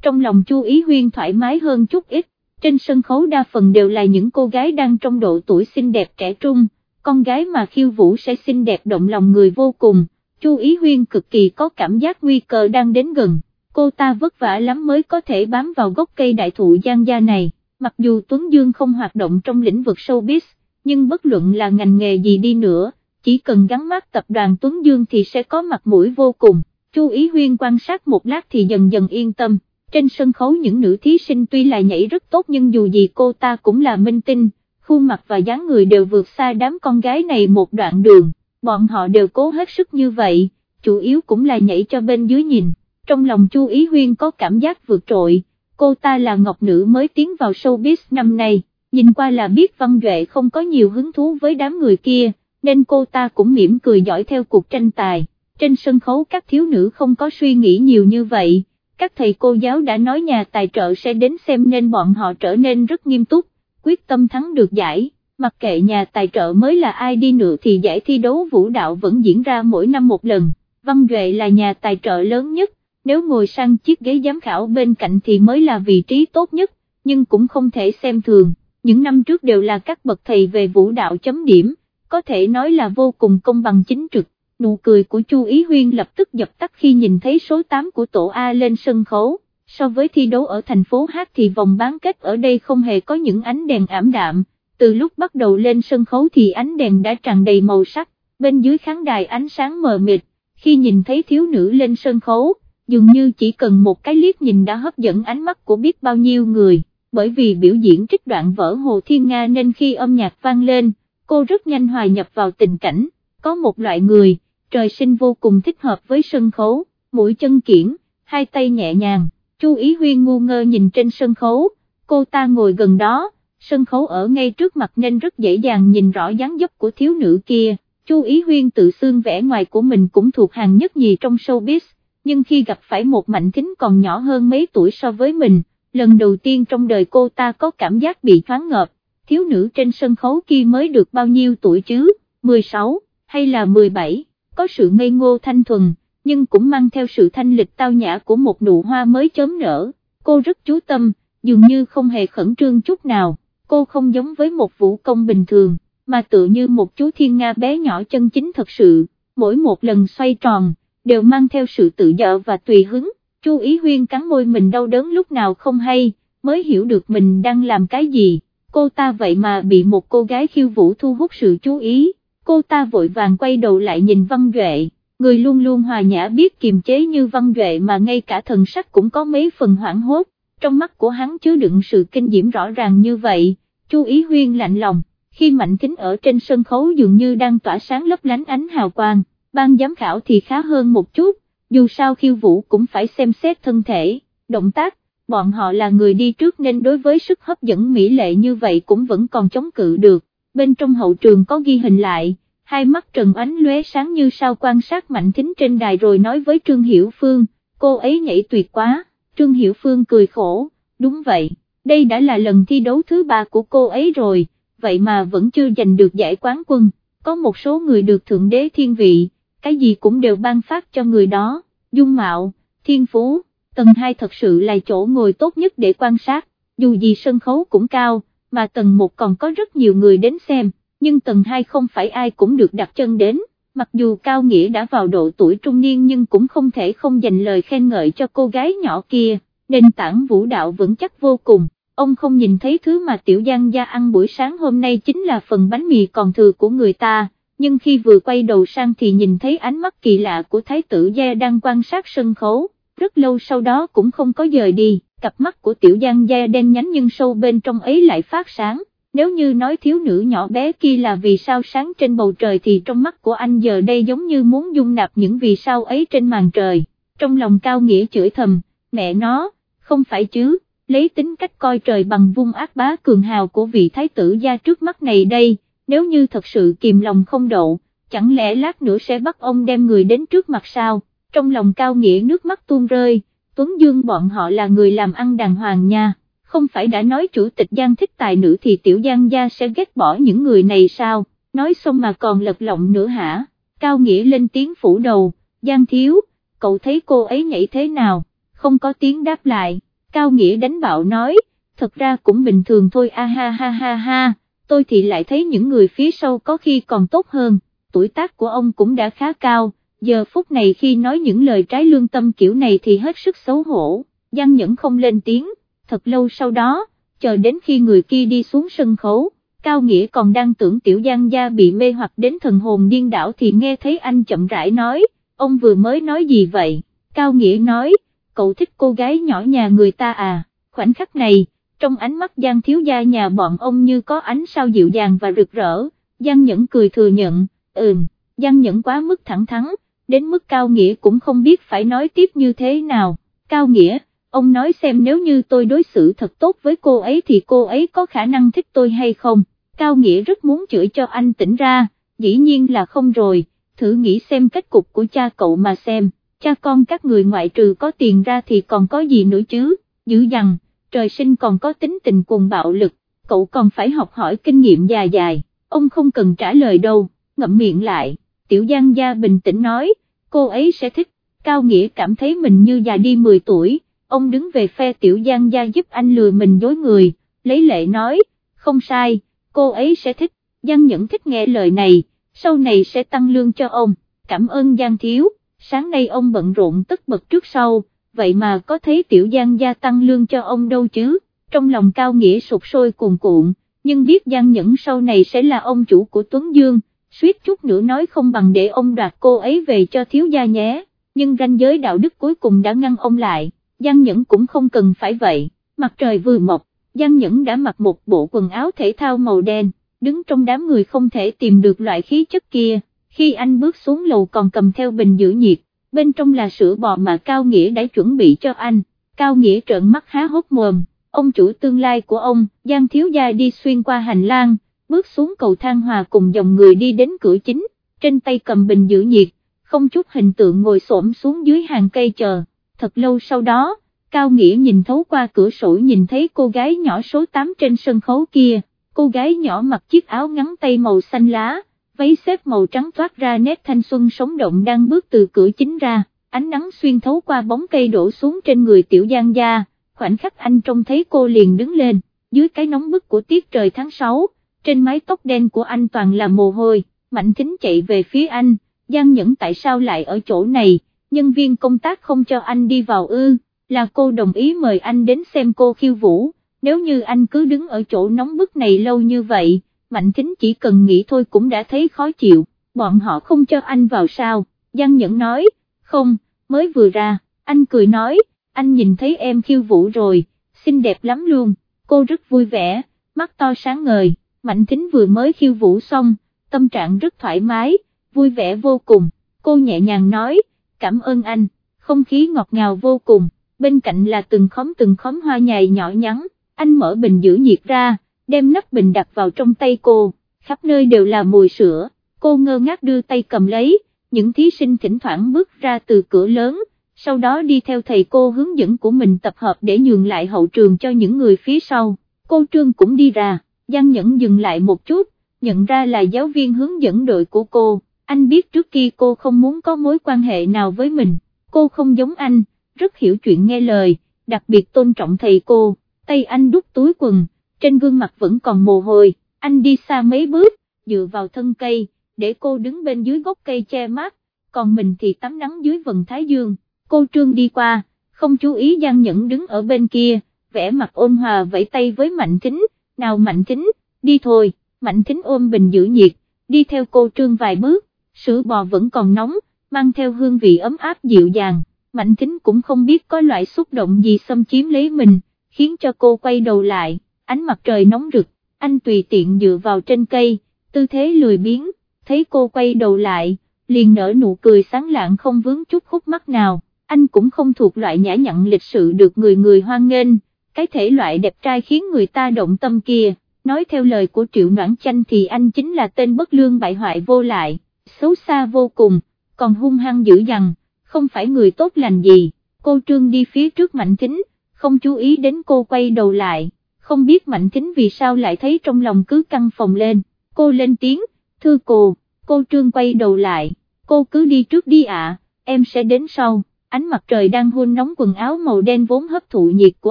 trong lòng Chu Ý Huyên thoải mái hơn chút ít, trên sân khấu đa phần đều là những cô gái đang trong độ tuổi xinh đẹp trẻ trung, con gái mà khiêu vũ sẽ xinh đẹp động lòng người vô cùng, Chu Ý Huyên cực kỳ có cảm giác nguy cơ đang đến gần cô ta vất vả lắm mới có thể bám vào gốc cây đại thụ giang gia này, mặc dù Tuấn Dương không hoạt động trong lĩnh vực showbiz, nhưng bất luận là ngành nghề gì đi nữa, chỉ cần gắn mắt tập đoàn Tuấn Dương thì sẽ có mặt mũi vô cùng, Chu Ý Huyên quan sát một lát thì dần dần yên tâm, trên sân khấu những nữ thí sinh tuy là nhảy rất tốt nhưng dù gì cô ta cũng là minh tinh, khuôn mặt và dáng người đều vượt xa đám con gái này một đoạn đường, bọn họ đều cố hết sức như vậy, chủ yếu cũng là nhảy cho bên dưới nhìn trong lòng Chu Ý Huyên có cảm giác vượt trội, cô ta là ngọc nữ mới tiến vào showbiz năm nay, nhìn qua là biết Văn Duệ không có nhiều hứng thú với đám người kia, nên cô ta cũng mỉm cười giỏi theo cuộc tranh tài, trên sân khấu các thiếu nữ không có suy nghĩ nhiều như vậy, các thầy cô giáo đã nói nhà tài trợ sẽ đến xem nên bọn họ trở nên rất nghiêm túc, quyết tâm thắng được giải. Mặc kệ nhà tài trợ mới là ai đi nữa thì giải thi đấu vũ đạo vẫn diễn ra mỗi năm một lần, Văn Duệ là nhà tài trợ lớn nhất, nếu ngồi sang chiếc ghế giám khảo bên cạnh thì mới là vị trí tốt nhất, nhưng cũng không thể xem thường, những năm trước đều là các bậc thầy về vũ đạo chấm điểm, có thể nói là vô cùng công bằng chính trực, nụ cười của Chu Ý Huyên lập tức dập tắt khi nhìn thấy số 8 của tổ A lên sân khấu. So với thi đấu ở thành phố Hát thì vòng bán kết ở đây không hề có những ánh đèn ảm đạm, từ lúc bắt đầu lên sân khấu thì ánh đèn đã tràn đầy màu sắc, bên dưới khán đài ánh sáng mờ mịt, khi nhìn thấy thiếu nữ lên sân khấu, dường như chỉ cần một cái liếc nhìn đã hấp dẫn ánh mắt của biết bao nhiêu người, bởi vì biểu diễn trích đoạn vỡ Hồ Thiên Nga nên khi âm nhạc vang lên, cô rất nhanh hòa nhập vào tình cảnh, có một loại người, trời sinh vô cùng thích hợp với sân khấu, mũi chân kiển, hai tay nhẹ nhàng, Chu Ý Huyên ngu ngơ nhìn trên sân khấu, cô ta ngồi gần đó, sân khấu ở ngay trước mặt nên rất dễ dàng nhìn rõ dáng dấp của thiếu nữ kia. Chu Ý Huyên tự xương vẻ ngoài của mình cũng thuộc hàng nhất nhì trong showbiz, nhưng khi gặp phải một mạnh thính còn nhỏ hơn mấy tuổi so với mình, lần đầu tiên trong đời cô ta có cảm giác bị thoáng ngợp, thiếu nữ trên sân khấu kia mới được bao nhiêu tuổi chứ, 16, hay là 17, có sự ngây ngô thanh thuần, nhưng cũng mang theo sự thanh lịch tao nhã của một nụ hoa mới chớm nở, cô rất chú tâm, dường như không hề khẩn trương chút nào, cô không giống với một vũ công bình thường, mà tự như một chú thiên nga bé nhỏ chân chính thật sự, mỗi một lần xoay tròn đều mang theo sự tự do và tùy hứng, Chu Ý Huyên cắn môi mình đau đớn lúc nào không hay, mới hiểu được mình đang làm cái gì, cô ta vậy mà bị một cô gái khiêu vũ thu hút sự chú ý, cô ta vội vàng quay đầu lại nhìn Văn Duệ, người luôn luôn hòa nhã biết kiềm chế như văn duệ mà ngay cả thần sắc cũng có mấy phần hoảng hốt, trong mắt của hắn chứa đựng sự kinh diễm rõ ràng như vậy, Chu Ý Huyên lạnh lòng, khi Mạnh Kính ở trên sân khấu dường như đang tỏa sáng lấp lánh ánh hào quang, ban giám khảo thì khá hơn một chút, dù sao khiêu vũ cũng phải xem xét thân thể, động tác, bọn họ là người đi trước nên đối với sức hấp dẫn mỹ lệ như vậy cũng vẫn còn chống cự được, bên trong hậu trường có ghi hình lại, hai mắt Trần Ánh lóe sáng như sao quan sát Mạnh Thính trên đài rồi nói với Trương Hiểu Phương, cô ấy nhảy tuyệt quá, Trương Hiểu Phương cười khổ, đúng vậy, đây đã là lần thi đấu thứ ba của cô ấy rồi, vậy mà vẫn chưa giành được giải quán quân, có một số người được Thượng Đế thiên vị, cái gì cũng đều ban phát cho người đó, dung mạo, thiên phú, tầng 2 thật sự là chỗ ngồi tốt nhất để quan sát, dù gì sân khấu cũng cao, mà tầng 1 còn có rất nhiều người đến xem nhưng tầng 2 không phải ai cũng được đặt chân đến, mặc dù Cao Nghĩa đã vào độ tuổi trung niên nhưng cũng không thể không dành lời khen ngợi cho cô gái nhỏ kia, nền tảng vũ đạo vững chắc vô cùng. Ông không nhìn thấy thứ mà Tiểu Giang Gia ăn buổi sáng hôm nay chính là phần bánh mì còn thừa của người ta, nhưng khi vừa quay đầu sang thì nhìn thấy ánh mắt kỳ lạ của Thái tử Gia đang quan sát sân khấu, rất lâu sau đó cũng không có rời đi, cặp mắt của Tiểu Giang Gia đen nhánh nhưng sâu bên trong ấy lại phát sáng. Nếu như nói thiếu nữ nhỏ bé kia là vì sao sáng trên bầu trời thì trong mắt của anh giờ đây giống như muốn dung nạp những vì sao ấy trên màn trời, trong lòng cao nghĩa chửi thầm, mẹ nó, không phải chứ, lấy tính cách coi trời bằng vung ác bá cường hào của vị thái tử gia trước mắt này đây, nếu như thật sự kìm lòng không độ, chẳng lẽ lát nữa sẽ bắt ông đem người đến trước mặt sao, trong lòng cao nghĩa nước mắt tuôn rơi, Tuấn Dương bọn họ là người làm ăn đàng hoàng nha không phải đã nói chủ tịch Giang thích tài nữ thì tiểu Giang gia sẽ ghét bỏ những người này sao, nói xong mà còn lật lọng nữa hả, Cao Nghĩa lên tiếng phủ đầu, Giang thiếu, cậu thấy cô ấy nhảy thế nào, không có tiếng đáp lại, Cao Nghĩa đánh bạo nói, thật ra cũng bình thường thôi a ha ha ha ha, tôi thì lại thấy những người phía sau có khi còn tốt hơn, tuổi tác của ông cũng đã khá cao, giờ phút này khi nói những lời trái lương tâm kiểu này thì hết sức xấu hổ, Giang Nhẫn không lên tiếng thật lâu sau đó, chờ đến khi người kia đi xuống sân khấu, Cao Nghĩa còn đang tưởng Tiểu Giang Gia bị mê hoặc đến thần hồn điên đảo thì nghe thấy anh chậm rãi nói, ông vừa mới nói gì vậy, Cao Nghĩa nói, cậu thích cô gái nhỏ nhà người ta à, khoảnh khắc này, trong ánh mắt Giang Thiếu Gia nhà bọn ông như có ánh sao dịu dàng và rực rỡ, Giang Nhẫn cười thừa nhận, ừm, Giang Nhẫn quá mức thẳng thắn, đến mức Cao Nghĩa cũng không biết phải nói tiếp như thế nào, Cao Nghĩa, ông nói xem nếu như tôi đối xử thật tốt với cô ấy thì cô ấy có khả năng thích tôi hay không, Cao Nghĩa rất muốn chửi cho anh tỉnh ra, dĩ nhiên là không rồi, thử nghĩ xem kết cục của cha cậu mà xem, cha con các người ngoại trừ có tiền ra thì còn có gì nữa chứ, dữ dằn, trời sinh còn có tính tình cuồng bạo lực, cậu còn phải học hỏi kinh nghiệm dài dài, ông không cần trả lời đâu, ngậm miệng lại, tiểu giang gia bình tĩnh nói, cô ấy sẽ thích, Cao Nghĩa cảm thấy mình như già đi 10 tuổi. Ông đứng về phe tiểu giang gia giúp anh lừa mình dối người, lấy lệ nói, không sai, cô ấy sẽ thích, Giang Nhẫn thích nghe lời này, sau này sẽ tăng lương cho ông, cảm ơn Giang Thiếu, sáng nay ông bận rộn tất bật trước sau, vậy mà có thấy tiểu Giang gia tăng lương cho ông đâu chứ, trong lòng cao nghĩa sụp sôi cuồn cuộn, nhưng biết Giang Nhẫn sau này sẽ là ông chủ của Tuấn Dương, suýt chút nữa nói không bằng để ông đoạt cô ấy về cho thiếu gia nhé, nhưng ranh giới đạo đức cuối cùng đã ngăn ông lại. Giang Nhẫn cũng không cần phải vậy, mặt trời vừa mọc, Giang Nhẫn đã mặc một bộ quần áo thể thao màu đen, đứng trong đám người không thể tìm được loại khí chất kia, khi anh bước xuống lầu còn cầm theo bình giữ nhiệt, bên trong là sữa bò mà Cao Nghĩa đã chuẩn bị cho anh, Cao Nghĩa trợn mắt há hốc mồm, ông chủ tương lai của ông, Giang Thiếu Gia đi xuyên qua hành lang, bước xuống cầu thang hòa cùng dòng người đi đến cửa chính, trên tay cầm bình giữ nhiệt, không chút hình tượng ngồi xổm xuống dưới hàng cây chờ. Thật lâu sau đó, Cao Nghĩa nhìn thấu qua cửa sổ nhìn thấy cô gái nhỏ số 8 trên sân khấu kia, cô gái nhỏ mặc chiếc áo ngắn tay màu xanh lá, váy xếp màu trắng toát ra nét thanh xuân sống động đang bước từ cửa chính ra, ánh nắng xuyên thấu qua bóng cây đổ xuống trên người tiểu giang gia, khoảnh khắc anh trông thấy cô liền đứng lên, dưới cái nóng bức của tiết trời tháng 6, trên mái tóc đen của anh toàn là mồ hôi, mạnh kính chạy về phía anh, Giang Nhẫn tại sao lại ở chỗ này? nhân viên công tác không cho anh đi vào ư, là cô đồng ý mời anh đến xem cô khiêu vũ, nếu như anh cứ đứng ở chỗ nóng bức này lâu như vậy, Mạnh Thính chỉ cần nghĩ thôi cũng đã thấy khó chịu, bọn họ không cho anh vào sao, Giang Nhẫn nói, không, mới vừa ra, anh cười nói, anh nhìn thấy em khiêu vũ rồi, xinh đẹp lắm luôn, cô rất vui vẻ, mắt to sáng ngời, Mạnh Thính vừa mới khiêu vũ xong, tâm trạng rất thoải mái, vui vẻ vô cùng, cô nhẹ nhàng nói, cảm ơn anh, không khí ngọt ngào vô cùng, bên cạnh là từng khóm từng khóm hoa nhài nhỏ nhắn, anh mở bình giữ nhiệt ra, đem nắp bình đặt vào trong tay cô, khắp nơi đều là mùi sữa, cô ngơ ngác đưa tay cầm lấy, những thí sinh thỉnh thoảng bước ra từ cửa lớn, sau đó đi theo thầy cô hướng dẫn của mình tập hợp để nhường lại hậu trường cho những người phía sau, cô Trương cũng đi ra, Giang Nhẫn dừng lại một chút, nhận ra là giáo viên hướng dẫn đội của cô, anh biết trước kia cô không muốn có mối quan hệ nào với mình, cô không giống anh, rất hiểu chuyện nghe lời, đặc biệt tôn trọng thầy cô, tay anh đút túi quần, trên gương mặt vẫn còn mồ hôi, anh đi xa mấy bước, dựa vào thân cây, để cô đứng bên dưới gốc cây che mát, còn mình thì tắm nắng dưới vần thái dương, cô Trương đi qua, không chú ý Giang Nhẫn đứng ở bên kia, vẽ mặt ôn hòa vẫy tay với Mạnh Thính, nào Mạnh Thính, đi thôi, Mạnh Thính ôm bình giữ nhiệt, đi theo cô Trương vài bước, sữa bò vẫn còn nóng, mang theo hương vị ấm áp dịu dàng, Mạnh Thính cũng không biết có loại xúc động gì xâm chiếm lấy mình, khiến cho cô quay đầu lại, ánh mặt trời nóng rực, anh tùy tiện dựa vào trên cây, tư thế lười biếng, thấy cô quay đầu lại, liền nở nụ cười sáng lạng không vướng chút khúc mắt nào, anh cũng không thuộc loại nhã nhặn lịch sự được người người hoan nghênh, cái thể loại đẹp trai khiến người ta động tâm kia, nói theo lời của Triệu Noãn Chanh thì anh chính là tên bất lương bại hoại vô lại, xấu xa vô cùng, còn hung hăng dữ dằn, không phải người tốt lành gì, cô Trương đi phía trước Mạnh Thính, không chú ý đến cô quay đầu lại, không biết Mạnh Thính vì sao lại thấy trong lòng cứ căng phòng lên, cô lên tiếng, thưa cô, cô Trương quay đầu lại, cô cứ đi trước đi ạ, em sẽ đến sau, ánh mặt trời đang hôn nóng quần áo màu đen vốn hấp thụ nhiệt của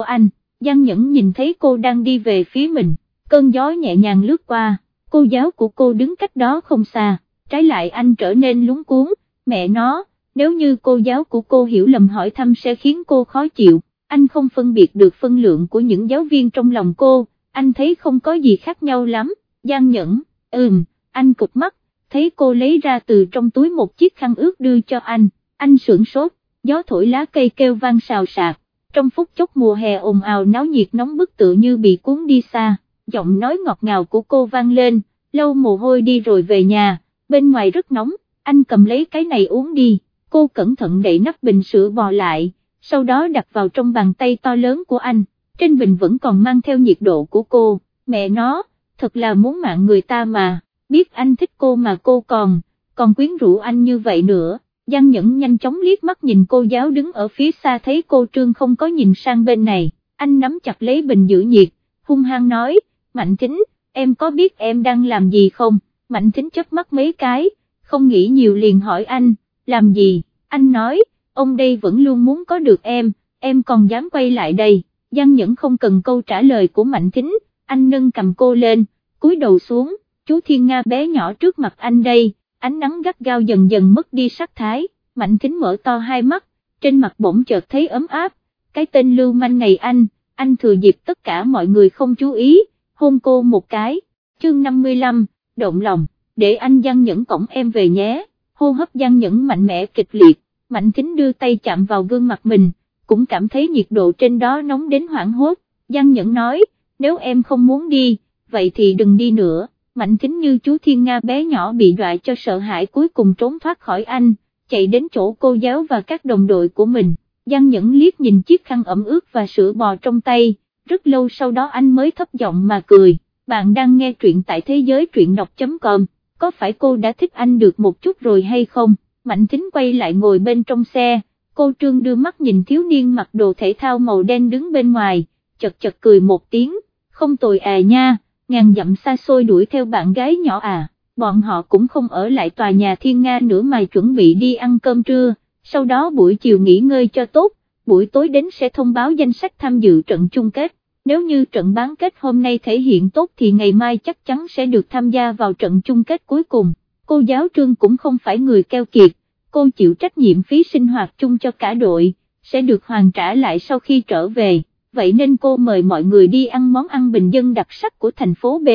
anh, Giang Nhẫn nhìn thấy cô đang đi về phía mình, cơn gió nhẹ nhàng lướt qua, cô giáo của cô đứng cách đó không xa, trái lại anh trở nên lúng cuốn, mẹ nó, nếu như cô giáo của cô hiểu lầm hỏi thăm sẽ khiến cô khó chịu, anh không phân biệt được phân lượng của những giáo viên trong lòng cô, anh thấy không có gì khác nhau lắm, gian Nhẫn, ừm, anh cụp mắt, thấy cô lấy ra từ trong túi một chiếc khăn ướt đưa cho anh, anh sưởng sốt, gió thổi lá cây kêu vang xào xạc, trong phút chốc mùa hè ồn ào náo nhiệt nóng bức tự như bị cuốn đi xa, giọng nói ngọt ngào của cô vang lên, lâu mồ hôi đi rồi về nhà, bên ngoài rất nóng, anh cầm lấy cái này uống đi, cô cẩn thận đậy nắp bình sữa bò lại, sau đó đặt vào trong bàn tay to lớn của anh, trên bình vẫn còn mang theo nhiệt độ của cô, mẹ nó, thật là muốn mạng người ta mà biết anh thích cô mà cô còn, còn quyến rũ anh như vậy nữa. Giang Nhẫn nhanh chóng liếc mắt nhìn cô giáo đứng ở phía xa thấy cô Trương không có nhìn sang bên này, anh nắm chặt lấy bình giữ nhiệt, hung hăng nói, Mạnh Thính, em có biết em đang làm gì không, Mạnh Thính chớp mắt mấy cái, không nghĩ nhiều liền hỏi anh, làm gì, anh nói, ông đây vẫn luôn muốn có được em, em còn dám quay lại đây, Giang Nhẫn không cần câu trả lời của Mạnh Thính, anh nâng cầm cô lên, cúi đầu xuống, chú Thiên Nga bé nhỏ trước mặt anh đây, ánh nắng gắt gao dần dần mất đi sắc thái, Mạnh Thính mở to hai mắt, trên mặt bỗng chợt thấy ấm áp, cái tên lưu manh này anh, anh thừa dịp tất cả mọi người không chú ý, hôn cô một cái, chương 55, động lòng, để anh Giang Nhẫn cổng em về nhé, hô hấp Giang Nhẫn mạnh mẽ kịch liệt, Mạnh Kính đưa tay chạm vào gương mặt mình, cũng cảm thấy nhiệt độ trên đó nóng đến hoảng hốt, Giang Nhẫn nói, nếu em không muốn đi, vậy thì đừng đi nữa. Mạnh Kính như chú Thiên Nga bé nhỏ bị dọa cho sợ hãi cuối cùng trốn thoát khỏi anh, chạy đến chỗ cô giáo và các đồng đội của mình, Giang Nhẫn liếc nhìn chiếc khăn ẩm ướt và sữa bò trong tay, rất lâu sau đó anh mới thấp giọng mà cười, bạn đang nghe truyện tại thế giới truyện đọc.com, có phải cô đã thích anh được một chút rồi hay không, Mạnh Thính quay lại ngồi bên trong xe, cô Trương đưa mắt nhìn thiếu niên mặc đồ thể thao màu đen đứng bên ngoài, chật chật cười một tiếng, không tồi à nha ngàn dặm xa xôi đuổi theo bạn gái nhỏ à, bọn họ cũng không ở lại tòa nhà thiên nga nữa mà chuẩn bị đi ăn cơm trưa, sau đó buổi chiều nghỉ ngơi cho tốt, buổi tối đến sẽ thông báo danh sách tham dự trận chung kết, nếu như trận bán kết hôm nay thể hiện tốt thì ngày mai chắc chắn sẽ được tham gia vào trận chung kết cuối cùng, cô giáo trương cũng không phải người keo kiệt, cô chịu trách nhiệm phí sinh hoạt chung cho cả đội, sẽ được hoàn trả lại sau khi trở về vậy nên cô mời mọi người đi ăn món ăn bình dân đặc sắc của thành phố B,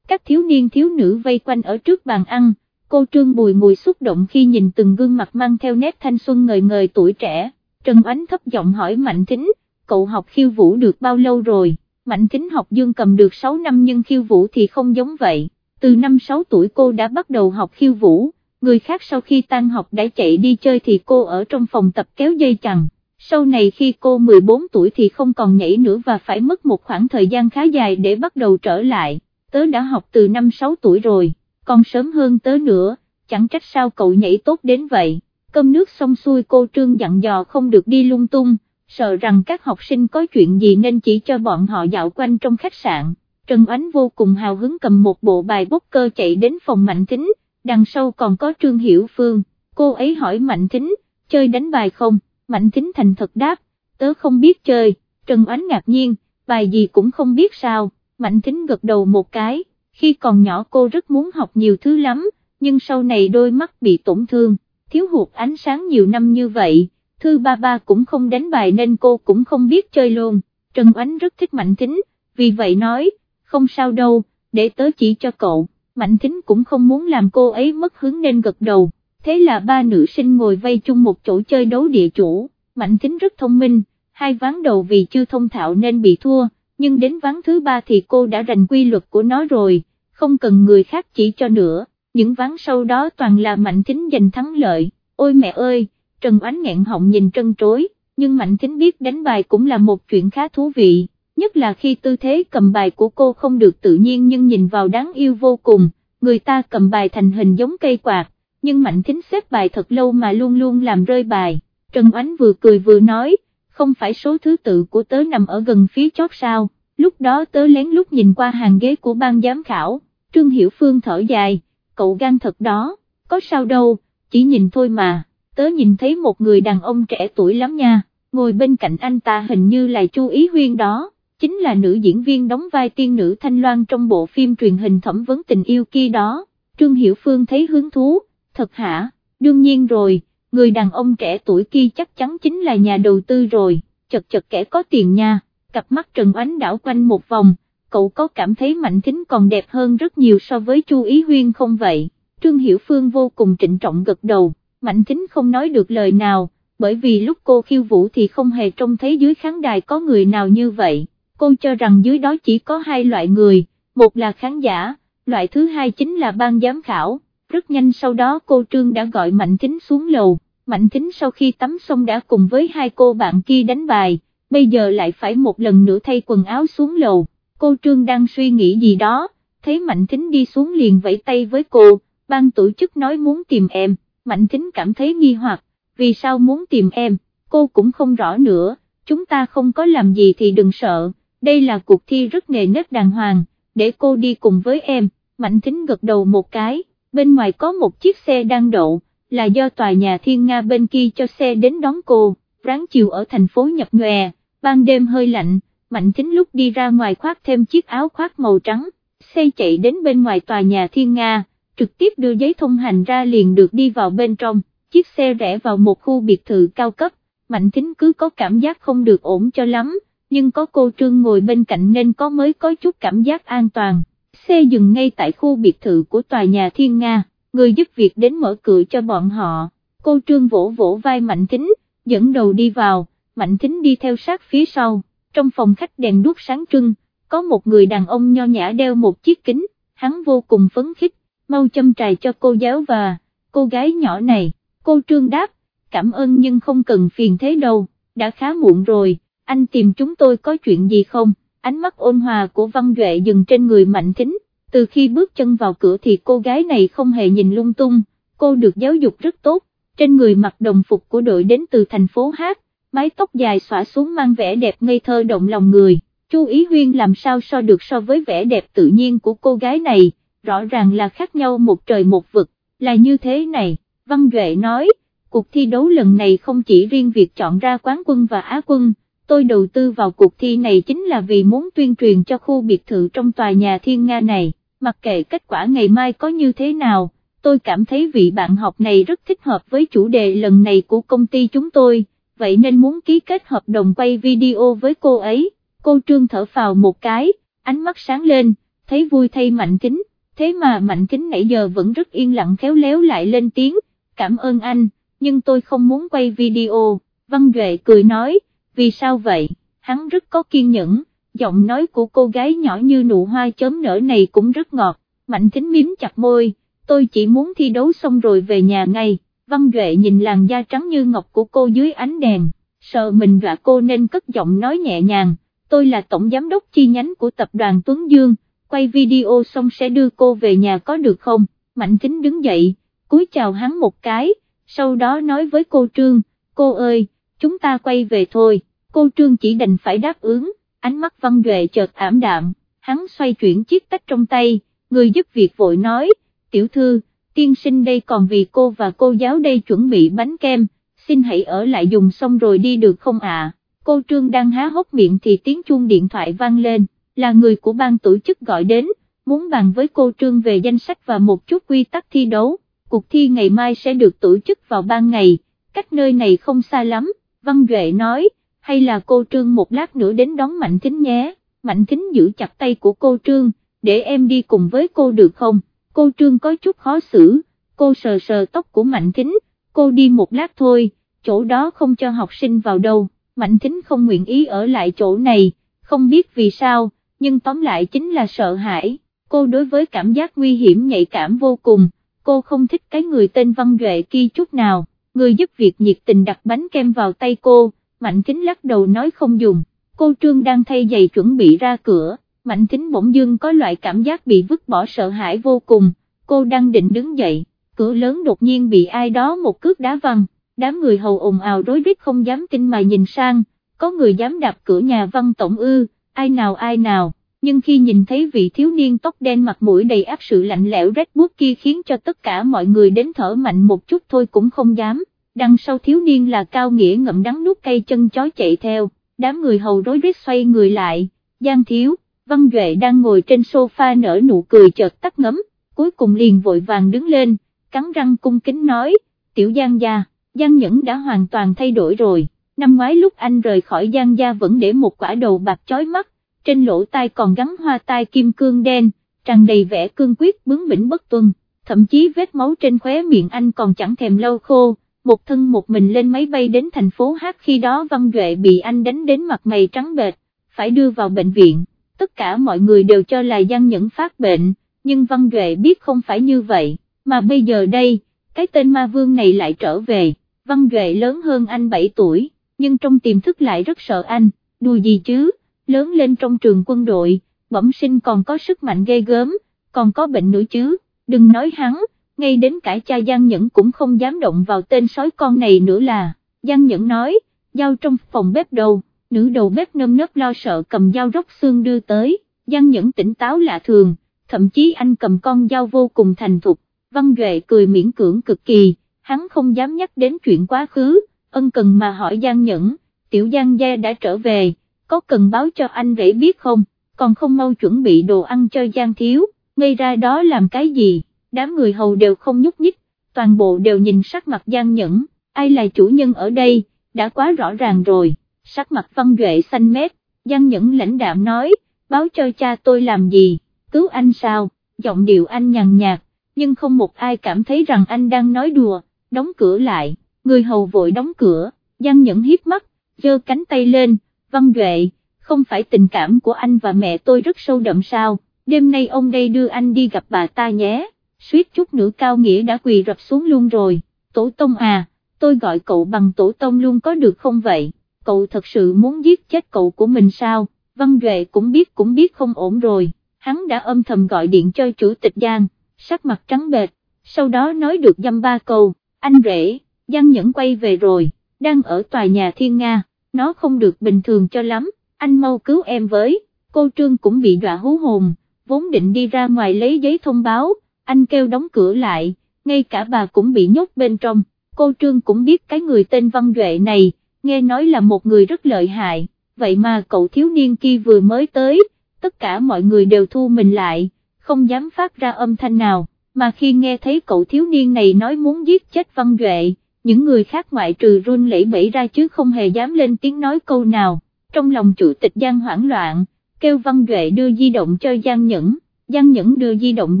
các thiếu niên thiếu nữ vây quanh ở trước bàn ăn, cô Trương bùi mùi xúc động khi nhìn từng gương mặt mang theo nét thanh xuân ngời ngời tuổi trẻ, Trần Ánh thấp giọng hỏi Mạnh Thính, cậu học khiêu vũ được bao lâu rồi, Mạnh Thính học dương cầm được 6 năm nhưng khiêu vũ thì không giống vậy, từ năm 6 tuổi cô đã bắt đầu học khiêu vũ, người khác sau khi tan học đã chạy đi chơi thì cô ở trong phòng tập kéo dây chằng, sau này khi cô 14 tuổi thì không còn nhảy nữa và phải mất một khoảng thời gian khá dài để bắt đầu trở lại, tớ đã học từ năm 6 tuổi rồi, còn sớm hơn tớ nữa, chẳng trách sao cậu nhảy tốt đến vậy, cơm nước xong xuôi cô Trương dặn dò không được đi lung tung, sợ rằng các học sinh có chuyện gì nên chỉ cho bọn họ dạo quanh trong khách sạn. Trần Ánh vô cùng hào hứng cầm một bộ bài bốc cơ chạy đến phòng Mạnh Thính, đằng sau còn có Trương Hiểu Phương, cô ấy hỏi Mạnh Thính, chơi đánh bài không, Mạnh Thính thành thật đáp, tớ không biết chơi, Trần Ánh ngạc nhiên, bài gì cũng không biết sao, Mạnh Thính gật đầu một cái, khi còn nhỏ cô rất muốn học nhiều thứ lắm, nhưng sau này đôi mắt bị tổn thương, thiếu hụt ánh sáng nhiều năm như vậy, thư ba ba cũng không đánh bài nên cô cũng không biết chơi luôn, Trần Ánh rất thích Mạnh Thính, vì vậy nói, không sao đâu, để tớ chỉ cho cậu, Mạnh Thính cũng không muốn làm cô ấy mất hứng nên gật đầu, thế là ba nữ sinh ngồi vây chung một chỗ chơi đấu địa chủ, Mạnh Thính rất thông minh, hai ván đầu vì chưa thông thạo nên bị thua, nhưng đến ván thứ ba thì cô đã rành quy luật của nó rồi, không cần người khác chỉ cho nữa, những ván sau đó toàn là Mạnh Thính giành thắng lợi, ôi mẹ ơi, Trần Oánh nghẹn họng nhìn trân trối, nhưng Mạnh Thính biết đánh bài cũng là một chuyện khá thú vị nhất là khi tư thế cầm bài của cô không được tự nhiên nhưng nhìn vào đáng yêu vô cùng, người ta cầm bài thành hình giống cây quạt, nhưng Mạnh Thính xếp bài thật lâu mà luôn luôn làm rơi bài, Trần Oánh vừa cười vừa nói, không phải số thứ tự của tớ nằm ở gần phía chót sao, lúc đó tớ lén lút nhìn qua hàng ghế của ban giám khảo, Trương Hiểu Phương thở dài, cậu gan thật đó, có sao đâu, chỉ nhìn thôi mà, tớ nhìn thấy một người đàn ông trẻ tuổi lắm nha, ngồi bên cạnh anh ta hình như là Chu Ý Huyên đó chính là nữ diễn viên đóng vai tiên nữ Thanh Loan trong bộ phim truyền hình thẩm vấn tình yêu kia đó, Trương Hiểu Phương thấy hứng thú, thật hả, đương nhiên rồi, người đàn ông trẻ tuổi kia chắc chắn chính là nhà đầu tư rồi, chật chật kẻ có tiền nha, cặp mắt Trần Oánh đảo quanh một vòng, cậu có cảm thấy Mạnh Thính còn đẹp hơn rất nhiều so với Chu Ý Huyên không vậy, Trương Hiểu Phương vô cùng trịnh trọng gật đầu, Mạnh Thính không nói được lời nào, bởi vì lúc cô khiêu vũ thì không hề trông thấy dưới khán đài có người nào như vậy cô cho rằng dưới đó chỉ có hai loại người, một là khán giả, loại thứ hai chính là ban giám khảo, rất nhanh sau đó cô Trương đã gọi Mạnh Thính xuống lầu, Mạnh Thính sau khi tắm xong đã cùng với hai cô bạn kia đánh bài, bây giờ lại phải một lần nữa thay quần áo xuống lầu, cô Trương đang suy nghĩ gì đó, thấy Mạnh Thính đi xuống liền vẫy tay với cô, ban tổ chức nói muốn tìm em, Mạnh Thính cảm thấy nghi hoặc, vì sao muốn tìm em, cô cũng không rõ nữa, chúng ta không có làm gì thì đừng sợ đây là cuộc thi rất nề nếp đàng hoàng, để cô đi cùng với em, Mạnh Thính gật đầu một cái, bên ngoài có một chiếc xe đang đậu, là do tòa nhà Thiên Nga bên kia cho xe đến đón cô, ráng chiều ở thành phố nhập nhòe, ban đêm hơi lạnh, Mạnh Thính lúc đi ra ngoài khoác thêm chiếc áo khoác màu trắng, xe chạy đến bên ngoài tòa nhà Thiên Nga, trực tiếp đưa giấy thông hành ra liền được đi vào bên trong, chiếc xe rẽ vào một khu biệt thự cao cấp, Mạnh Thính cứ có cảm giác không được ổn cho lắm nhưng có cô Trương ngồi bên cạnh nên có mới có chút cảm giác an toàn. Xe dừng ngay tại khu biệt thự của tòa nhà Thiên Nga, người giúp việc đến mở cửa cho bọn họ, cô Trương vỗ vỗ vai Mạnh Thính, dẫn đầu đi vào, Mạnh Thính đi theo sát phía sau, trong phòng khách đèn đuốc sáng trưng, có một người đàn ông nho nhã đeo một chiếc kính, hắn vô cùng phấn khích, mau châm trài cho cô giáo và, cô gái nhỏ này, cô Trương đáp, cảm ơn nhưng không cần phiền thế đâu, đã khá muộn rồi anh tìm chúng tôi có chuyện gì không, ánh mắt ôn hòa của Văn Duệ dừng trên người Mạnh Thính, từ khi bước chân vào cửa thì cô gái này không hề nhìn lung tung, cô được giáo dục rất tốt, trên người mặc đồng phục của đội đến từ thành phố Hát, mái tóc dài xõa xuống mang vẻ đẹp ngây thơ động lòng người, Chu Ý Huyên làm sao so được so với vẻ đẹp tự nhiên của cô gái này, rõ ràng là khác nhau một trời một vực, là như thế này, Văn Duệ nói, cuộc thi đấu lần này không chỉ riêng việc chọn ra quán quân và á quân, tôi đầu tư vào cuộc thi này chính là vì muốn tuyên truyền cho khu biệt thự trong tòa nhà thiên Nga này, mặc kệ kết quả ngày mai có như thế nào, tôi cảm thấy vị bạn học này rất thích hợp với chủ đề lần này của công ty chúng tôi, vậy nên muốn ký kết hợp đồng quay video với cô ấy, cô Trương thở phào một cái, ánh mắt sáng lên, thấy vui thay mạnh kính, thế mà Mạnh Kính nãy giờ vẫn rất yên lặng khéo léo lại lên tiếng, cảm ơn anh, nhưng tôi không muốn quay video, Văn Duệ cười nói, vì sao vậy, hắn rất có kiên nhẫn, giọng nói của cô gái nhỏ như nụ hoa chớm nở này cũng rất ngọt, Mạnh thính miếm chặt môi, tôi chỉ muốn thi đấu xong rồi về nhà ngay, Văn Duệ nhìn làn da trắng như ngọc của cô dưới ánh đèn, sợ mình dọa cô nên cất giọng nói nhẹ nhàng, tôi là tổng giám đốc chi nhánh của tập đoàn Tuấn Dương, quay video xong sẽ đưa cô về nhà có được không, Mạnh thính đứng dậy, cúi chào hắn một cái, sau đó nói với cô Trương, cô ơi, chúng ta quay về thôi, cô Trương chỉ đành phải đáp ứng, ánh mắt Văn Duệ chợt ảm đạm, hắn xoay chuyển chiếc tách trong tay, người giúp việc vội nói, tiểu thư, tiên sinh đây còn vì cô và cô giáo đây chuẩn bị bánh kem, xin hãy ở lại dùng xong rồi đi được không ạ, cô Trương đang há hốc miệng thì tiếng chuông điện thoại vang lên, là người của ban tổ chức gọi đến, muốn bàn với cô Trương về danh sách và một chút quy tắc thi đấu, cuộc thi ngày mai sẽ được tổ chức vào ban ngày, cách nơi này không xa lắm, Văn Duệ nói, hay là cô Trương một lát nữa đến đón Mạnh Thính nhé, Mạnh Thính giữ chặt tay của cô Trương, để em đi cùng với cô được không, cô Trương có chút khó xử, cô sờ sờ tóc của Mạnh Thính, cô đi một lát thôi, chỗ đó không cho học sinh vào đâu, Mạnh Thính không nguyện ý ở lại chỗ này, không biết vì sao, nhưng tóm lại chính là sợ hãi, cô đối với cảm giác nguy hiểm nhạy cảm vô cùng, cô không thích cái người tên Văn Duệ kia chút nào, người giúp việc nhiệt tình đặt bánh kem vào tay cô, Mạnh Thính lắc đầu nói không dùng, cô Trương đang thay giày chuẩn bị ra cửa, Mạnh Thính bỗng dưng có loại cảm giác bị vứt bỏ sợ hãi vô cùng, cô đang định đứng dậy, cửa lớn đột nhiên bị ai đó một cước đá văng, đám người hầu ồn ào rối rít không dám tin mà nhìn sang, có người dám đạp cửa nhà văn tổng ư, ai nào ai nào, nhưng khi nhìn thấy vị thiếu niên tóc đen mặt mũi đầy áp sự lạnh lẽo rét buốt kia khiến cho tất cả mọi người đến thở mạnh một chút thôi cũng không dám, đằng sau thiếu niên là cao nghĩa ngậm đắng nuốt cây chân chó chạy theo, đám người hầu rối rít xoay người lại, Giang Thiếu, Văn Duệ đang ngồi trên sofa nở nụ cười chợt tắt ngấm, cuối cùng liền vội vàng đứng lên, cắn răng cung kính nói, tiểu Giang gia, Giang Nhẫn đã hoàn toàn thay đổi rồi, năm ngoái lúc anh rời khỏi Giang gia vẫn để một quả đầu bạc chói mắt, trên lỗ tai còn gắn hoa tai kim cương đen, tràn đầy vẻ cương quyết bướng bỉnh bất tuân, thậm chí vết máu trên khóe miệng anh còn chẳng thèm lâu khô, một thân một mình lên máy bay đến thành phố Hát khi đó Văn Duệ bị anh đánh đến mặt mày trắng bệch, phải đưa vào bệnh viện, tất cả mọi người đều cho là gian Nhẫn phát bệnh, nhưng Văn Duệ biết không phải như vậy, mà bây giờ đây, cái tên ma vương này lại trở về, Văn Duệ lớn hơn anh 7 tuổi, nhưng trong tiềm thức lại rất sợ anh, đùa gì chứ? Lớn lên trong trường quân đội, bẩm sinh còn có sức mạnh ghê gớm, còn có bệnh nữa chứ, đừng nói hắn, ngay đến cả cha Giang Nhẫn cũng không dám động vào tên sói con này nữa là, Giang Nhẫn nói, dao trong phòng bếp đầu, nữ đầu bếp nơm nớp lo sợ cầm dao róc xương đưa tới, Giang Nhẫn tỉnh táo lạ thường, thậm chí anh cầm con dao vô cùng thành thục, Văn Duệ cười miễn cưỡng cực kỳ, hắn không dám nhắc đến chuyện quá khứ, ân cần mà hỏi Giang Nhẫn, tiểu Giang gia đã trở về có cần báo cho anh rể biết không, còn không mau chuẩn bị đồ ăn cho Giang Thiếu, ngay ra đó làm cái gì, đám người hầu đều không nhúc nhích, toàn bộ đều nhìn sắc mặt Giang Nhẫn, ai là chủ nhân ở đây, đã quá rõ ràng rồi, sắc mặt văn duệ xanh mét, Giang Nhẫn lãnh đạm nói, báo cho cha tôi làm gì, cứu anh sao, giọng điệu anh nhằn nhạt, nhưng không một ai cảm thấy rằng anh đang nói đùa, đóng cửa lại, người hầu vội đóng cửa, Giang Nhẫn hiếp mắt, giơ cánh tay lên, Văn Duệ, không phải tình cảm của anh và mẹ tôi rất sâu đậm sao, đêm nay ông đây đưa anh đi gặp bà ta nhé, suýt chút nữa Cao Nghĩa đã quỳ rập xuống luôn rồi, tổ tông à, tôi gọi cậu bằng tổ tông luôn có được không vậy, cậu thật sự muốn giết chết cậu của mình sao, Văn Duệ cũng biết cũng biết không ổn rồi, hắn đã âm thầm gọi điện cho chủ tịch Giang, sắc mặt trắng bệch, sau đó nói được dăm ba câu, anh rể, Giang Nhẫn quay về rồi, đang ở tòa nhà Thiên Nga nó không được bình thường cho lắm, anh mau cứu em với, cô Trương cũng bị đọa hú hồn, vốn định đi ra ngoài lấy giấy thông báo, anh kêu đóng cửa lại, ngay cả bà cũng bị nhốt bên trong, cô Trương cũng biết cái người tên Văn Duệ này, nghe nói là một người rất lợi hại, vậy mà cậu thiếu niên kia vừa mới tới, tất cả mọi người đều thu mình lại, không dám phát ra âm thanh nào, mà khi nghe thấy cậu thiếu niên này nói muốn giết chết Văn Duệ, những người khác ngoại trừ run lẩy bẩy ra chứ không hề dám lên tiếng nói câu nào, trong lòng chủ tịch Giang hoảng loạn, kêu Văn Duệ đưa di động cho Giang Nhẫn, Giang Nhẫn đưa di động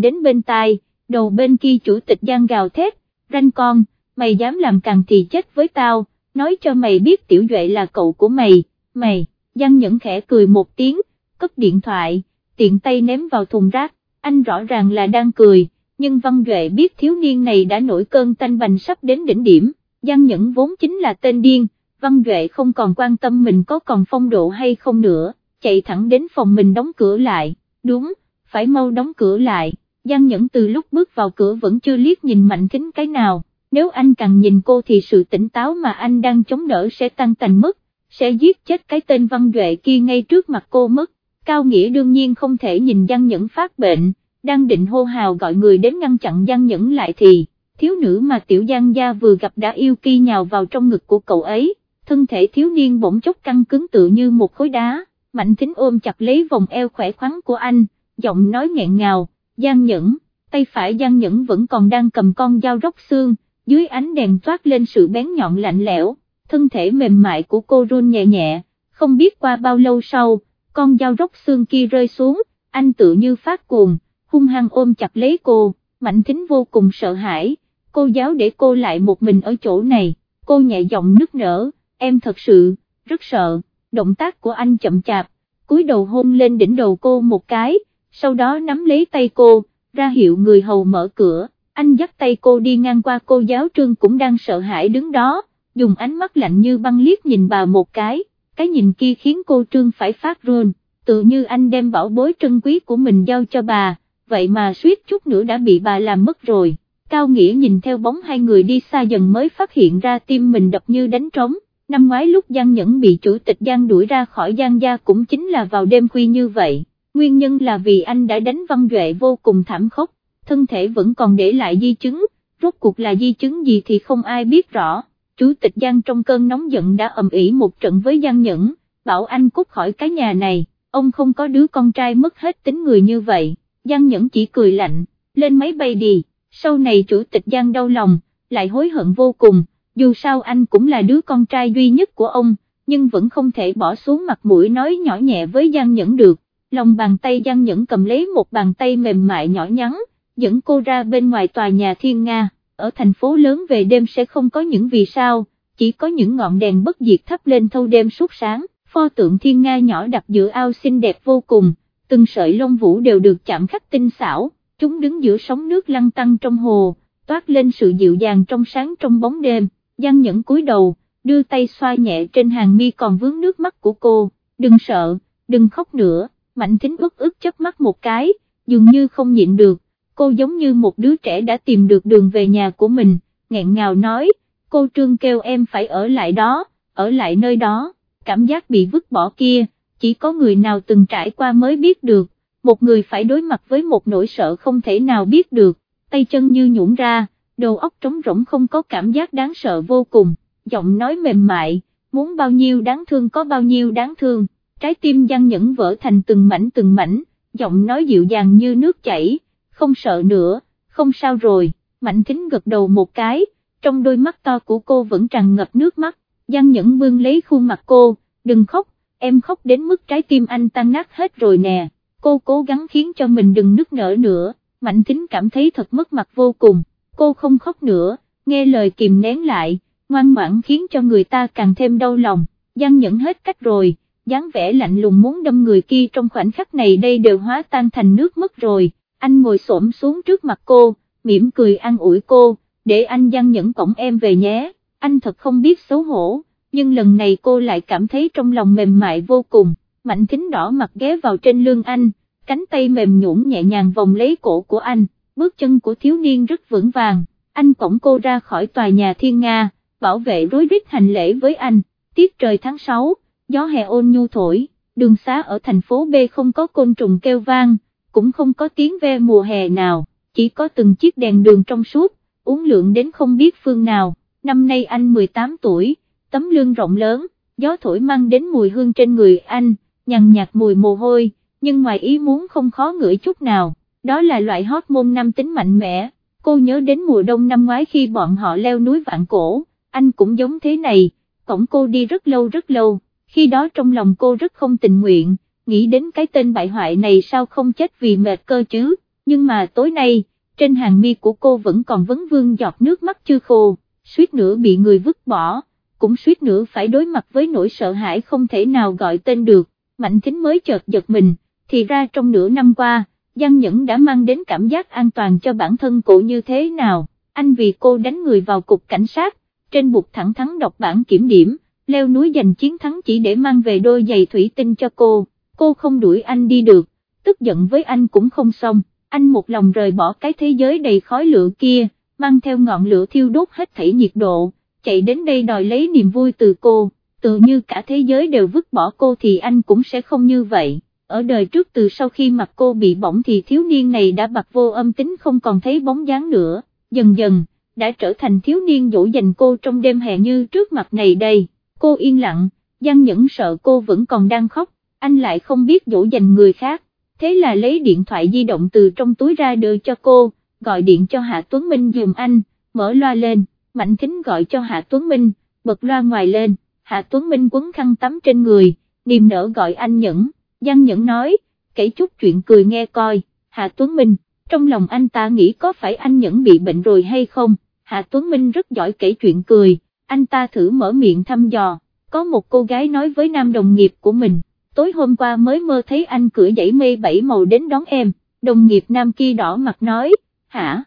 đến bên tai, đầu bên kia chủ tịch Giang gào thét, ranh con, mày dám làm càng thì chết với tao, nói cho mày biết tiểu duệ là cậu của mày, mày, Giang Nhẫn khẽ cười một tiếng, cất điện thoại, tiện tay ném vào thùng rác, anh rõ ràng là đang cười, nhưng Văn Duệ biết thiếu niên này đã nổi cơn tanh bành sắp đến đỉnh điểm, Giang Nhẫn vốn chính là tên điên, Văn Duệ không còn quan tâm mình có còn phong độ hay không nữa, chạy thẳng đến phòng mình đóng cửa lại, đúng, phải mau đóng cửa lại, Giang Nhẫn từ lúc bước vào cửa vẫn chưa liếc nhìn Mạnh Thính cái nào, nếu anh càng nhìn cô thì sự tỉnh táo mà anh đang chống đỡ sẽ tăng thành mất, sẽ giết chết cái tên Văn Duệ kia ngay trước mặt cô mất, Cao Nghĩa đương nhiên không thể nhìn Giang Nhẫn phát bệnh, đang định hô hào gọi người đến ngăn chặn Giang Nhẫn lại thì, thiếu nữ mà Tiểu Giang Gia vừa gặp đã yêu kỳ nhào vào trong ngực của cậu ấy, thân thể thiếu niên bỗng chốc căng cứng tự như một khối đá, Mạnh Thính ôm chặt lấy vòng eo khỏe khoắn của anh, giọng nói nghẹn ngào, Giang Nhẫn, tay phải Giang Nhẫn vẫn còn đang cầm con dao róc xương, dưới ánh đèn toát lên sự bén nhọn lạnh lẽo, thân thể mềm mại của cô run nhẹ nhẹ, không biết qua bao lâu sau, con dao róc xương kia rơi xuống, anh tự như phát cuồng, hung hăng ôm chặt lấy cô, Mạnh Thính vô cùng sợ hãi, cô giáo để cô lại một mình ở chỗ này, cô nhẹ giọng nức nở, em thật sự, rất sợ, động tác của anh chậm chạp, cúi đầu hôn lên đỉnh đầu cô một cái, sau đó nắm lấy tay cô, ra hiệu người hầu mở cửa, anh dắt tay cô đi ngang qua cô giáo trương cũng đang sợ hãi đứng đó, dùng ánh mắt lạnh như băng liếc nhìn bà một cái, cái nhìn kia khiến cô trương phải phát run, tự như anh đem bảo bối trân quý của mình giao cho bà, vậy mà suýt chút nữa đã bị bà làm mất rồi. Cao Nghĩa nhìn theo bóng hai người đi xa dần mới phát hiện ra tim mình đập như đánh trống, năm ngoái lúc Giang Nhẫn bị chủ tịch Giang đuổi ra khỏi Giang gia cũng chính là vào đêm khuya như vậy, nguyên nhân là vì anh đã đánh Văn Duệ vô cùng thảm khốc, thân thể vẫn còn để lại di chứng, rốt cuộc là di chứng gì thì không ai biết rõ, chủ tịch Giang trong cơn nóng giận đã ầm ĩ một trận với Giang Nhẫn, bảo anh cút khỏi cái nhà này, ông không có đứa con trai mất hết tính người như vậy, Giang Nhẫn chỉ cười lạnh, lên máy bay đi, sau này chủ tịch Giang đau lòng, lại hối hận vô cùng dù sao anh cũng là đứa con trai duy nhất của ông, nhưng vẫn không thể bỏ xuống mặt mũi nói nhỏ nhẹ với Giang Nhẫn được, lòng bàn tay Giang Nhẫn cầm lấy một bàn tay mềm mại nhỏ nhắn, dẫn cô ra bên ngoài tòa nhà Thiên Nga, ở thành phố lớn về đêm sẽ không có những vì sao, chỉ có những ngọn đèn bất diệt thắp lên thâu đêm suốt sáng, pho tượng Thiên Nga nhỏ đặt giữa ao xinh đẹp vô cùng, từng sợi lông vũ đều được chạm khắc tinh xảo, chúng đứng giữa sóng nước lăn tăng trong hồ, toát lên sự dịu dàng trong sáng trong bóng đêm. Giang Nhẫn cúi đầu, đưa tay xoa nhẹ trên hàng mi còn vướng nước mắt của cô, đừng sợ, đừng khóc nữa, Mạnh Thính ức ức chớp mắt một cái, dường như không nhịn được, cô giống như một đứa trẻ đã tìm được đường về nhà của mình, nghẹn ngào nói, cô Trương kêu em phải ở lại đó, ở lại nơi đó, cảm giác bị vứt bỏ kia, chỉ có người nào từng trải qua mới biết được, một người phải đối mặt với một nỗi sợ không thể nào biết được, tay chân như nhũn ra, đầu óc trống rỗng không có cảm giác đáng sợ vô cùng, giọng nói mềm mại, muốn bao nhiêu đáng thương có bao nhiêu đáng thương, trái tim Giang Nhẫn vỡ thành từng mảnh từng mảnh, giọng nói dịu dàng như nước chảy, không sợ nữa, không sao rồi, Mạnh Thính gật đầu một cái, trong đôi mắt to của cô vẫn tràn ngập nước mắt, Giang Nhẫn bưng lấy khuôn mặt cô, đừng khóc, em khóc đến mức trái tim anh tan nát hết rồi nè, cô cố gắng khiến cho mình đừng nức nở nữa, Mạnh Thính cảm thấy thật mất mặt vô cùng. Cô không khóc nữa, nghe lời kìm nén lại, ngoan ngoãn khiến cho người ta càng thêm đau lòng, Giang nhẫn hết cách rồi, dáng vẻ lạnh lùng muốn đâm người kia trong khoảnh khắc này đây đều hóa tan thành nước mất rồi, anh ngồi xổm xuống trước mặt cô, mỉm cười an ủi cô, để anh Giang nhẫn cổng em về nhé, anh thật không biết xấu hổ, nhưng lần này cô lại cảm thấy trong lòng mềm mại vô cùng, mạnh kính đỏ mặt ghé vào trên lưng anh, cánh tay mềm nhũn nhẹ nhàng vòng lấy cổ của anh bước chân của thiếu niên rất vững vàng, anh cổng cô ra khỏi tòa nhà thiên Nga, bảo vệ rối rít hành lễ với anh, tiết trời tháng 6, gió hè ôn nhu thổi, đường xá ở thành phố B không có côn trùng kêu vang, cũng không có tiếng ve mùa hè nào, chỉ có từng chiếc đèn đường trong suốt, uống lượng đến không biết phương nào, năm nay anh 18 tuổi, tấm lưng rộng lớn, gió thổi mang đến mùi hương trên người anh, nhằn nhạt mùi mồ hôi, nhưng ngoài ý muốn không khó ngửi chút nào đó là loại hormone nam tính mạnh mẽ, cô nhớ đến mùa đông năm ngoái khi bọn họ leo núi vạn cổ, anh cũng giống thế này, cổng cô đi rất lâu rất lâu, khi đó trong lòng cô rất không tình nguyện, nghĩ đến cái tên bại hoại này sao không chết vì mệt cơ chứ, nhưng mà tối nay, trên hàng mi của cô vẫn còn vấn vương giọt nước mắt chưa khô, suýt nữa bị người vứt bỏ, cũng suýt nữa phải đối mặt với nỗi sợ hãi không thể nào gọi tên được, Mạnh Thính mới chợt giật mình, thì ra trong nửa năm qua, Giang Nhẫn đã mang đến cảm giác an toàn cho bản thân cô như thế nào, anh vì cô đánh người vào cục cảnh sát, trên bục thẳng thắn đọc bản kiểm điểm, leo núi giành chiến thắng chỉ để mang về đôi giày thủy tinh cho cô, cô không đuổi anh đi được, tức giận với anh cũng không xong, anh một lòng rời bỏ cái thế giới đầy khói lửa kia, mang theo ngọn lửa thiêu đốt hết thảy nhiệt độ, chạy đến đây đòi lấy niềm vui từ cô, tự như cả thế giới đều vứt bỏ cô thì anh cũng sẽ không như vậy. Ở đời trước từ sau khi mặt cô bị bỏng thì thiếu niên này đã bạc vô âm tính không còn thấy bóng dáng nữa, dần dần, đã trở thành thiếu niên dỗ dành cô trong đêm hè như trước mặt này đây, cô yên lặng, Giang Nhẫn sợ cô vẫn còn đang khóc, anh lại không biết dỗ dành người khác, thế là lấy điện thoại di động từ trong túi ra đưa cho cô, gọi điện cho Hạ Tuấn Minh dùm anh, mở loa lên, Mạnh Thính gọi cho Hạ Tuấn Minh, bật loa ngoài lên, Hạ Tuấn Minh quấn khăn tắm trên người, niềm nở gọi anh Nhẫn, Giang Nhẫn nói, kể chút chuyện cười nghe coi, Hạ Tuấn Minh, trong lòng anh ta nghĩ có phải anh Nhẫn bị bệnh rồi hay không, Hạ Tuấn Minh rất giỏi kể chuyện cười, anh ta thử mở miệng thăm dò, có một cô gái nói với nam đồng nghiệp của mình, tối hôm qua mới mơ thấy anh cửa dãy mây bảy màu đến đón em, đồng nghiệp nam kia đỏ mặt nói, hả?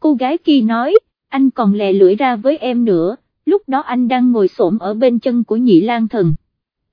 Cô gái kia nói, anh còn lè lưỡi ra với em nữa, lúc đó anh đang ngồi xổm ở bên chân của nhị lang thần.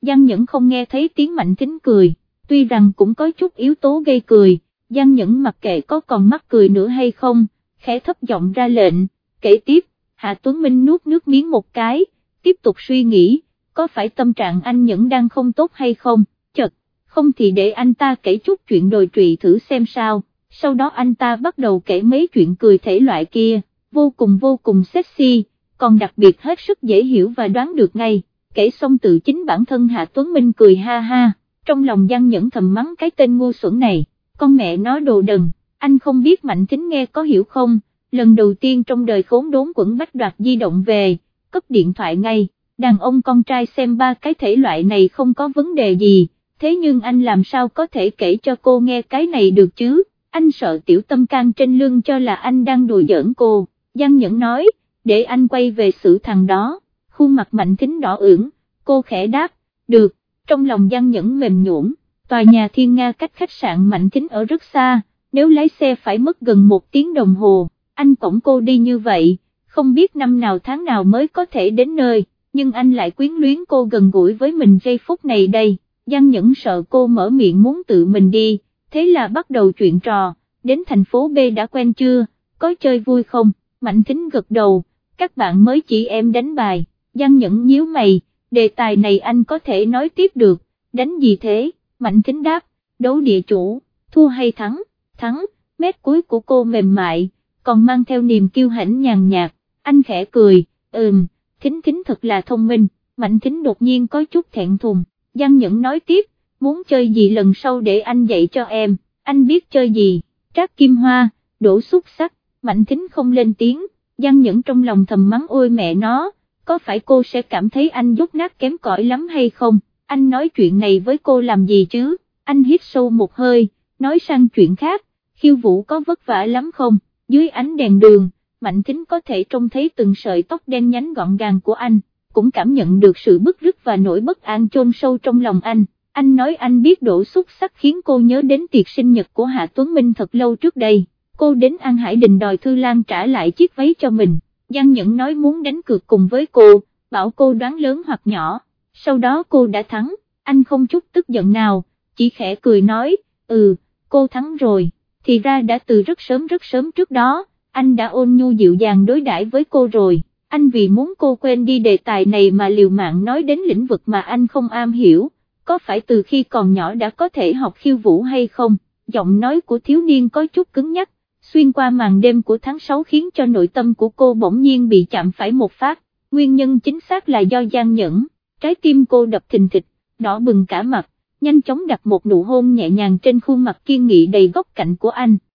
Giang Nhẫn không nghe thấy tiếng mạnh tính cười, tuy rằng cũng có chút yếu tố gây cười, Giang Nhẫn mặc kệ có còn mắc cười nữa hay không, khẽ thấp giọng ra lệnh, kể tiếp, Hạ Tuấn Minh nuốt nước miếng một cái, tiếp tục suy nghĩ, có phải tâm trạng anh Nhẫn đang không tốt hay không, chật, không thì để anh ta kể chút chuyện đồi trụy thử xem sao, sau đó anh ta bắt đầu kể mấy chuyện cười thể loại kia, vô cùng vô cùng sexy, còn đặc biệt hết sức dễ hiểu và đoán được ngay, kể xong tự chính bản thân Hạ Tuấn Minh cười ha ha, trong lòng Giang Nhẫn thầm mắng cái tên ngu xuẩn này, con mẹ nó đồ đần, anh không biết Mạnh Thính nghe có hiểu không, lần đầu tiên trong đời khốn đốn quẩn bách đoạt di động về, cấp điện thoại ngay, đàn ông con trai xem ba cái thể loại này không có vấn đề gì, thế nhưng anh làm sao có thể kể cho cô nghe cái này được chứ, anh sợ tiểu tâm can trên lưng cho là anh đang đùa giỡn cô, Giang Nhẫn nói, để anh quay về xử thằng đó, khuôn mặt mạnh thính đỏ ửng, cô khẽ đáp, được, trong lòng Giang Nhẫn mềm nhũn, tòa nhà thiên Nga cách khách sạn mạnh thính ở rất xa, nếu lái xe phải mất gần một tiếng đồng hồ, anh cổng cô đi như vậy, không biết năm nào tháng nào mới có thể đến nơi, nhưng anh lại quyến luyến cô gần gũi với mình giây phút này đây, Giang Nhẫn sợ cô mở miệng muốn tự mình đi, thế là bắt đầu chuyện trò, đến thành phố B đã quen chưa, có chơi vui không, Mạnh Thính gật đầu, các bạn mới chỉ em đánh bài, Giang Nhẫn nhíu mày, đề tài này anh có thể nói tiếp được, đánh gì thế, Mạnh Thính đáp, đấu địa chủ, thua hay thắng, thắng, mét cuối của cô mềm mại, còn mang theo niềm kiêu hãnh nhàn nhạt, anh khẽ cười, ừm, Thính Thính thật là thông minh, Mạnh Thính đột nhiên có chút thẹn thùng, Giang Nhẫn nói tiếp, muốn chơi gì lần sau để anh dạy cho em, anh biết chơi gì, trác kim hoa, đổ xúc sắc, Mạnh Thính không lên tiếng, Giang Nhẫn trong lòng thầm mắng ôi mẹ nó, có phải cô sẽ cảm thấy anh dốt nát kém cỏi lắm hay không, anh nói chuyện này với cô làm gì chứ, anh hít sâu một hơi, nói sang chuyện khác, khiêu vũ có vất vả lắm không, dưới ánh đèn đường, Mạnh Thính có thể trông thấy từng sợi tóc đen nhánh gọn gàng của anh, cũng cảm nhận được sự bức rứt và nỗi bất an chôn sâu trong lòng anh. Anh nói anh biết độ xúc sắc khiến cô nhớ đến tiệc sinh nhật của Hạ Tuấn Minh thật lâu trước đây, cô đến An Hải Đình đòi Thư Lan trả lại chiếc váy cho mình, Giang Nhẫn nói muốn đánh cược cùng với cô, bảo cô đoán lớn hoặc nhỏ, sau đó cô đã thắng, anh không chút tức giận nào, chỉ khẽ cười nói, ừ, cô thắng rồi, thì ra đã từ rất sớm rất sớm trước đó, anh đã ôn nhu dịu dàng đối đãi với cô rồi, anh vì muốn cô quên đi đề tài này mà liều mạng nói đến lĩnh vực mà anh không am hiểu, có phải từ khi còn nhỏ đã có thể học khiêu vũ hay không, giọng nói của thiếu niên có chút cứng nhắc, xuyên qua màn đêm của tháng 6 khiến cho nội tâm của cô bỗng nhiên bị chạm phải một phát, nguyên nhân chính xác là do gian nhẫn, trái tim cô đập thình thịch, đỏ bừng cả mặt, nhanh chóng đặt một nụ hôn nhẹ nhàng trên khuôn mặt kiên nghị đầy góc cạnh của anh.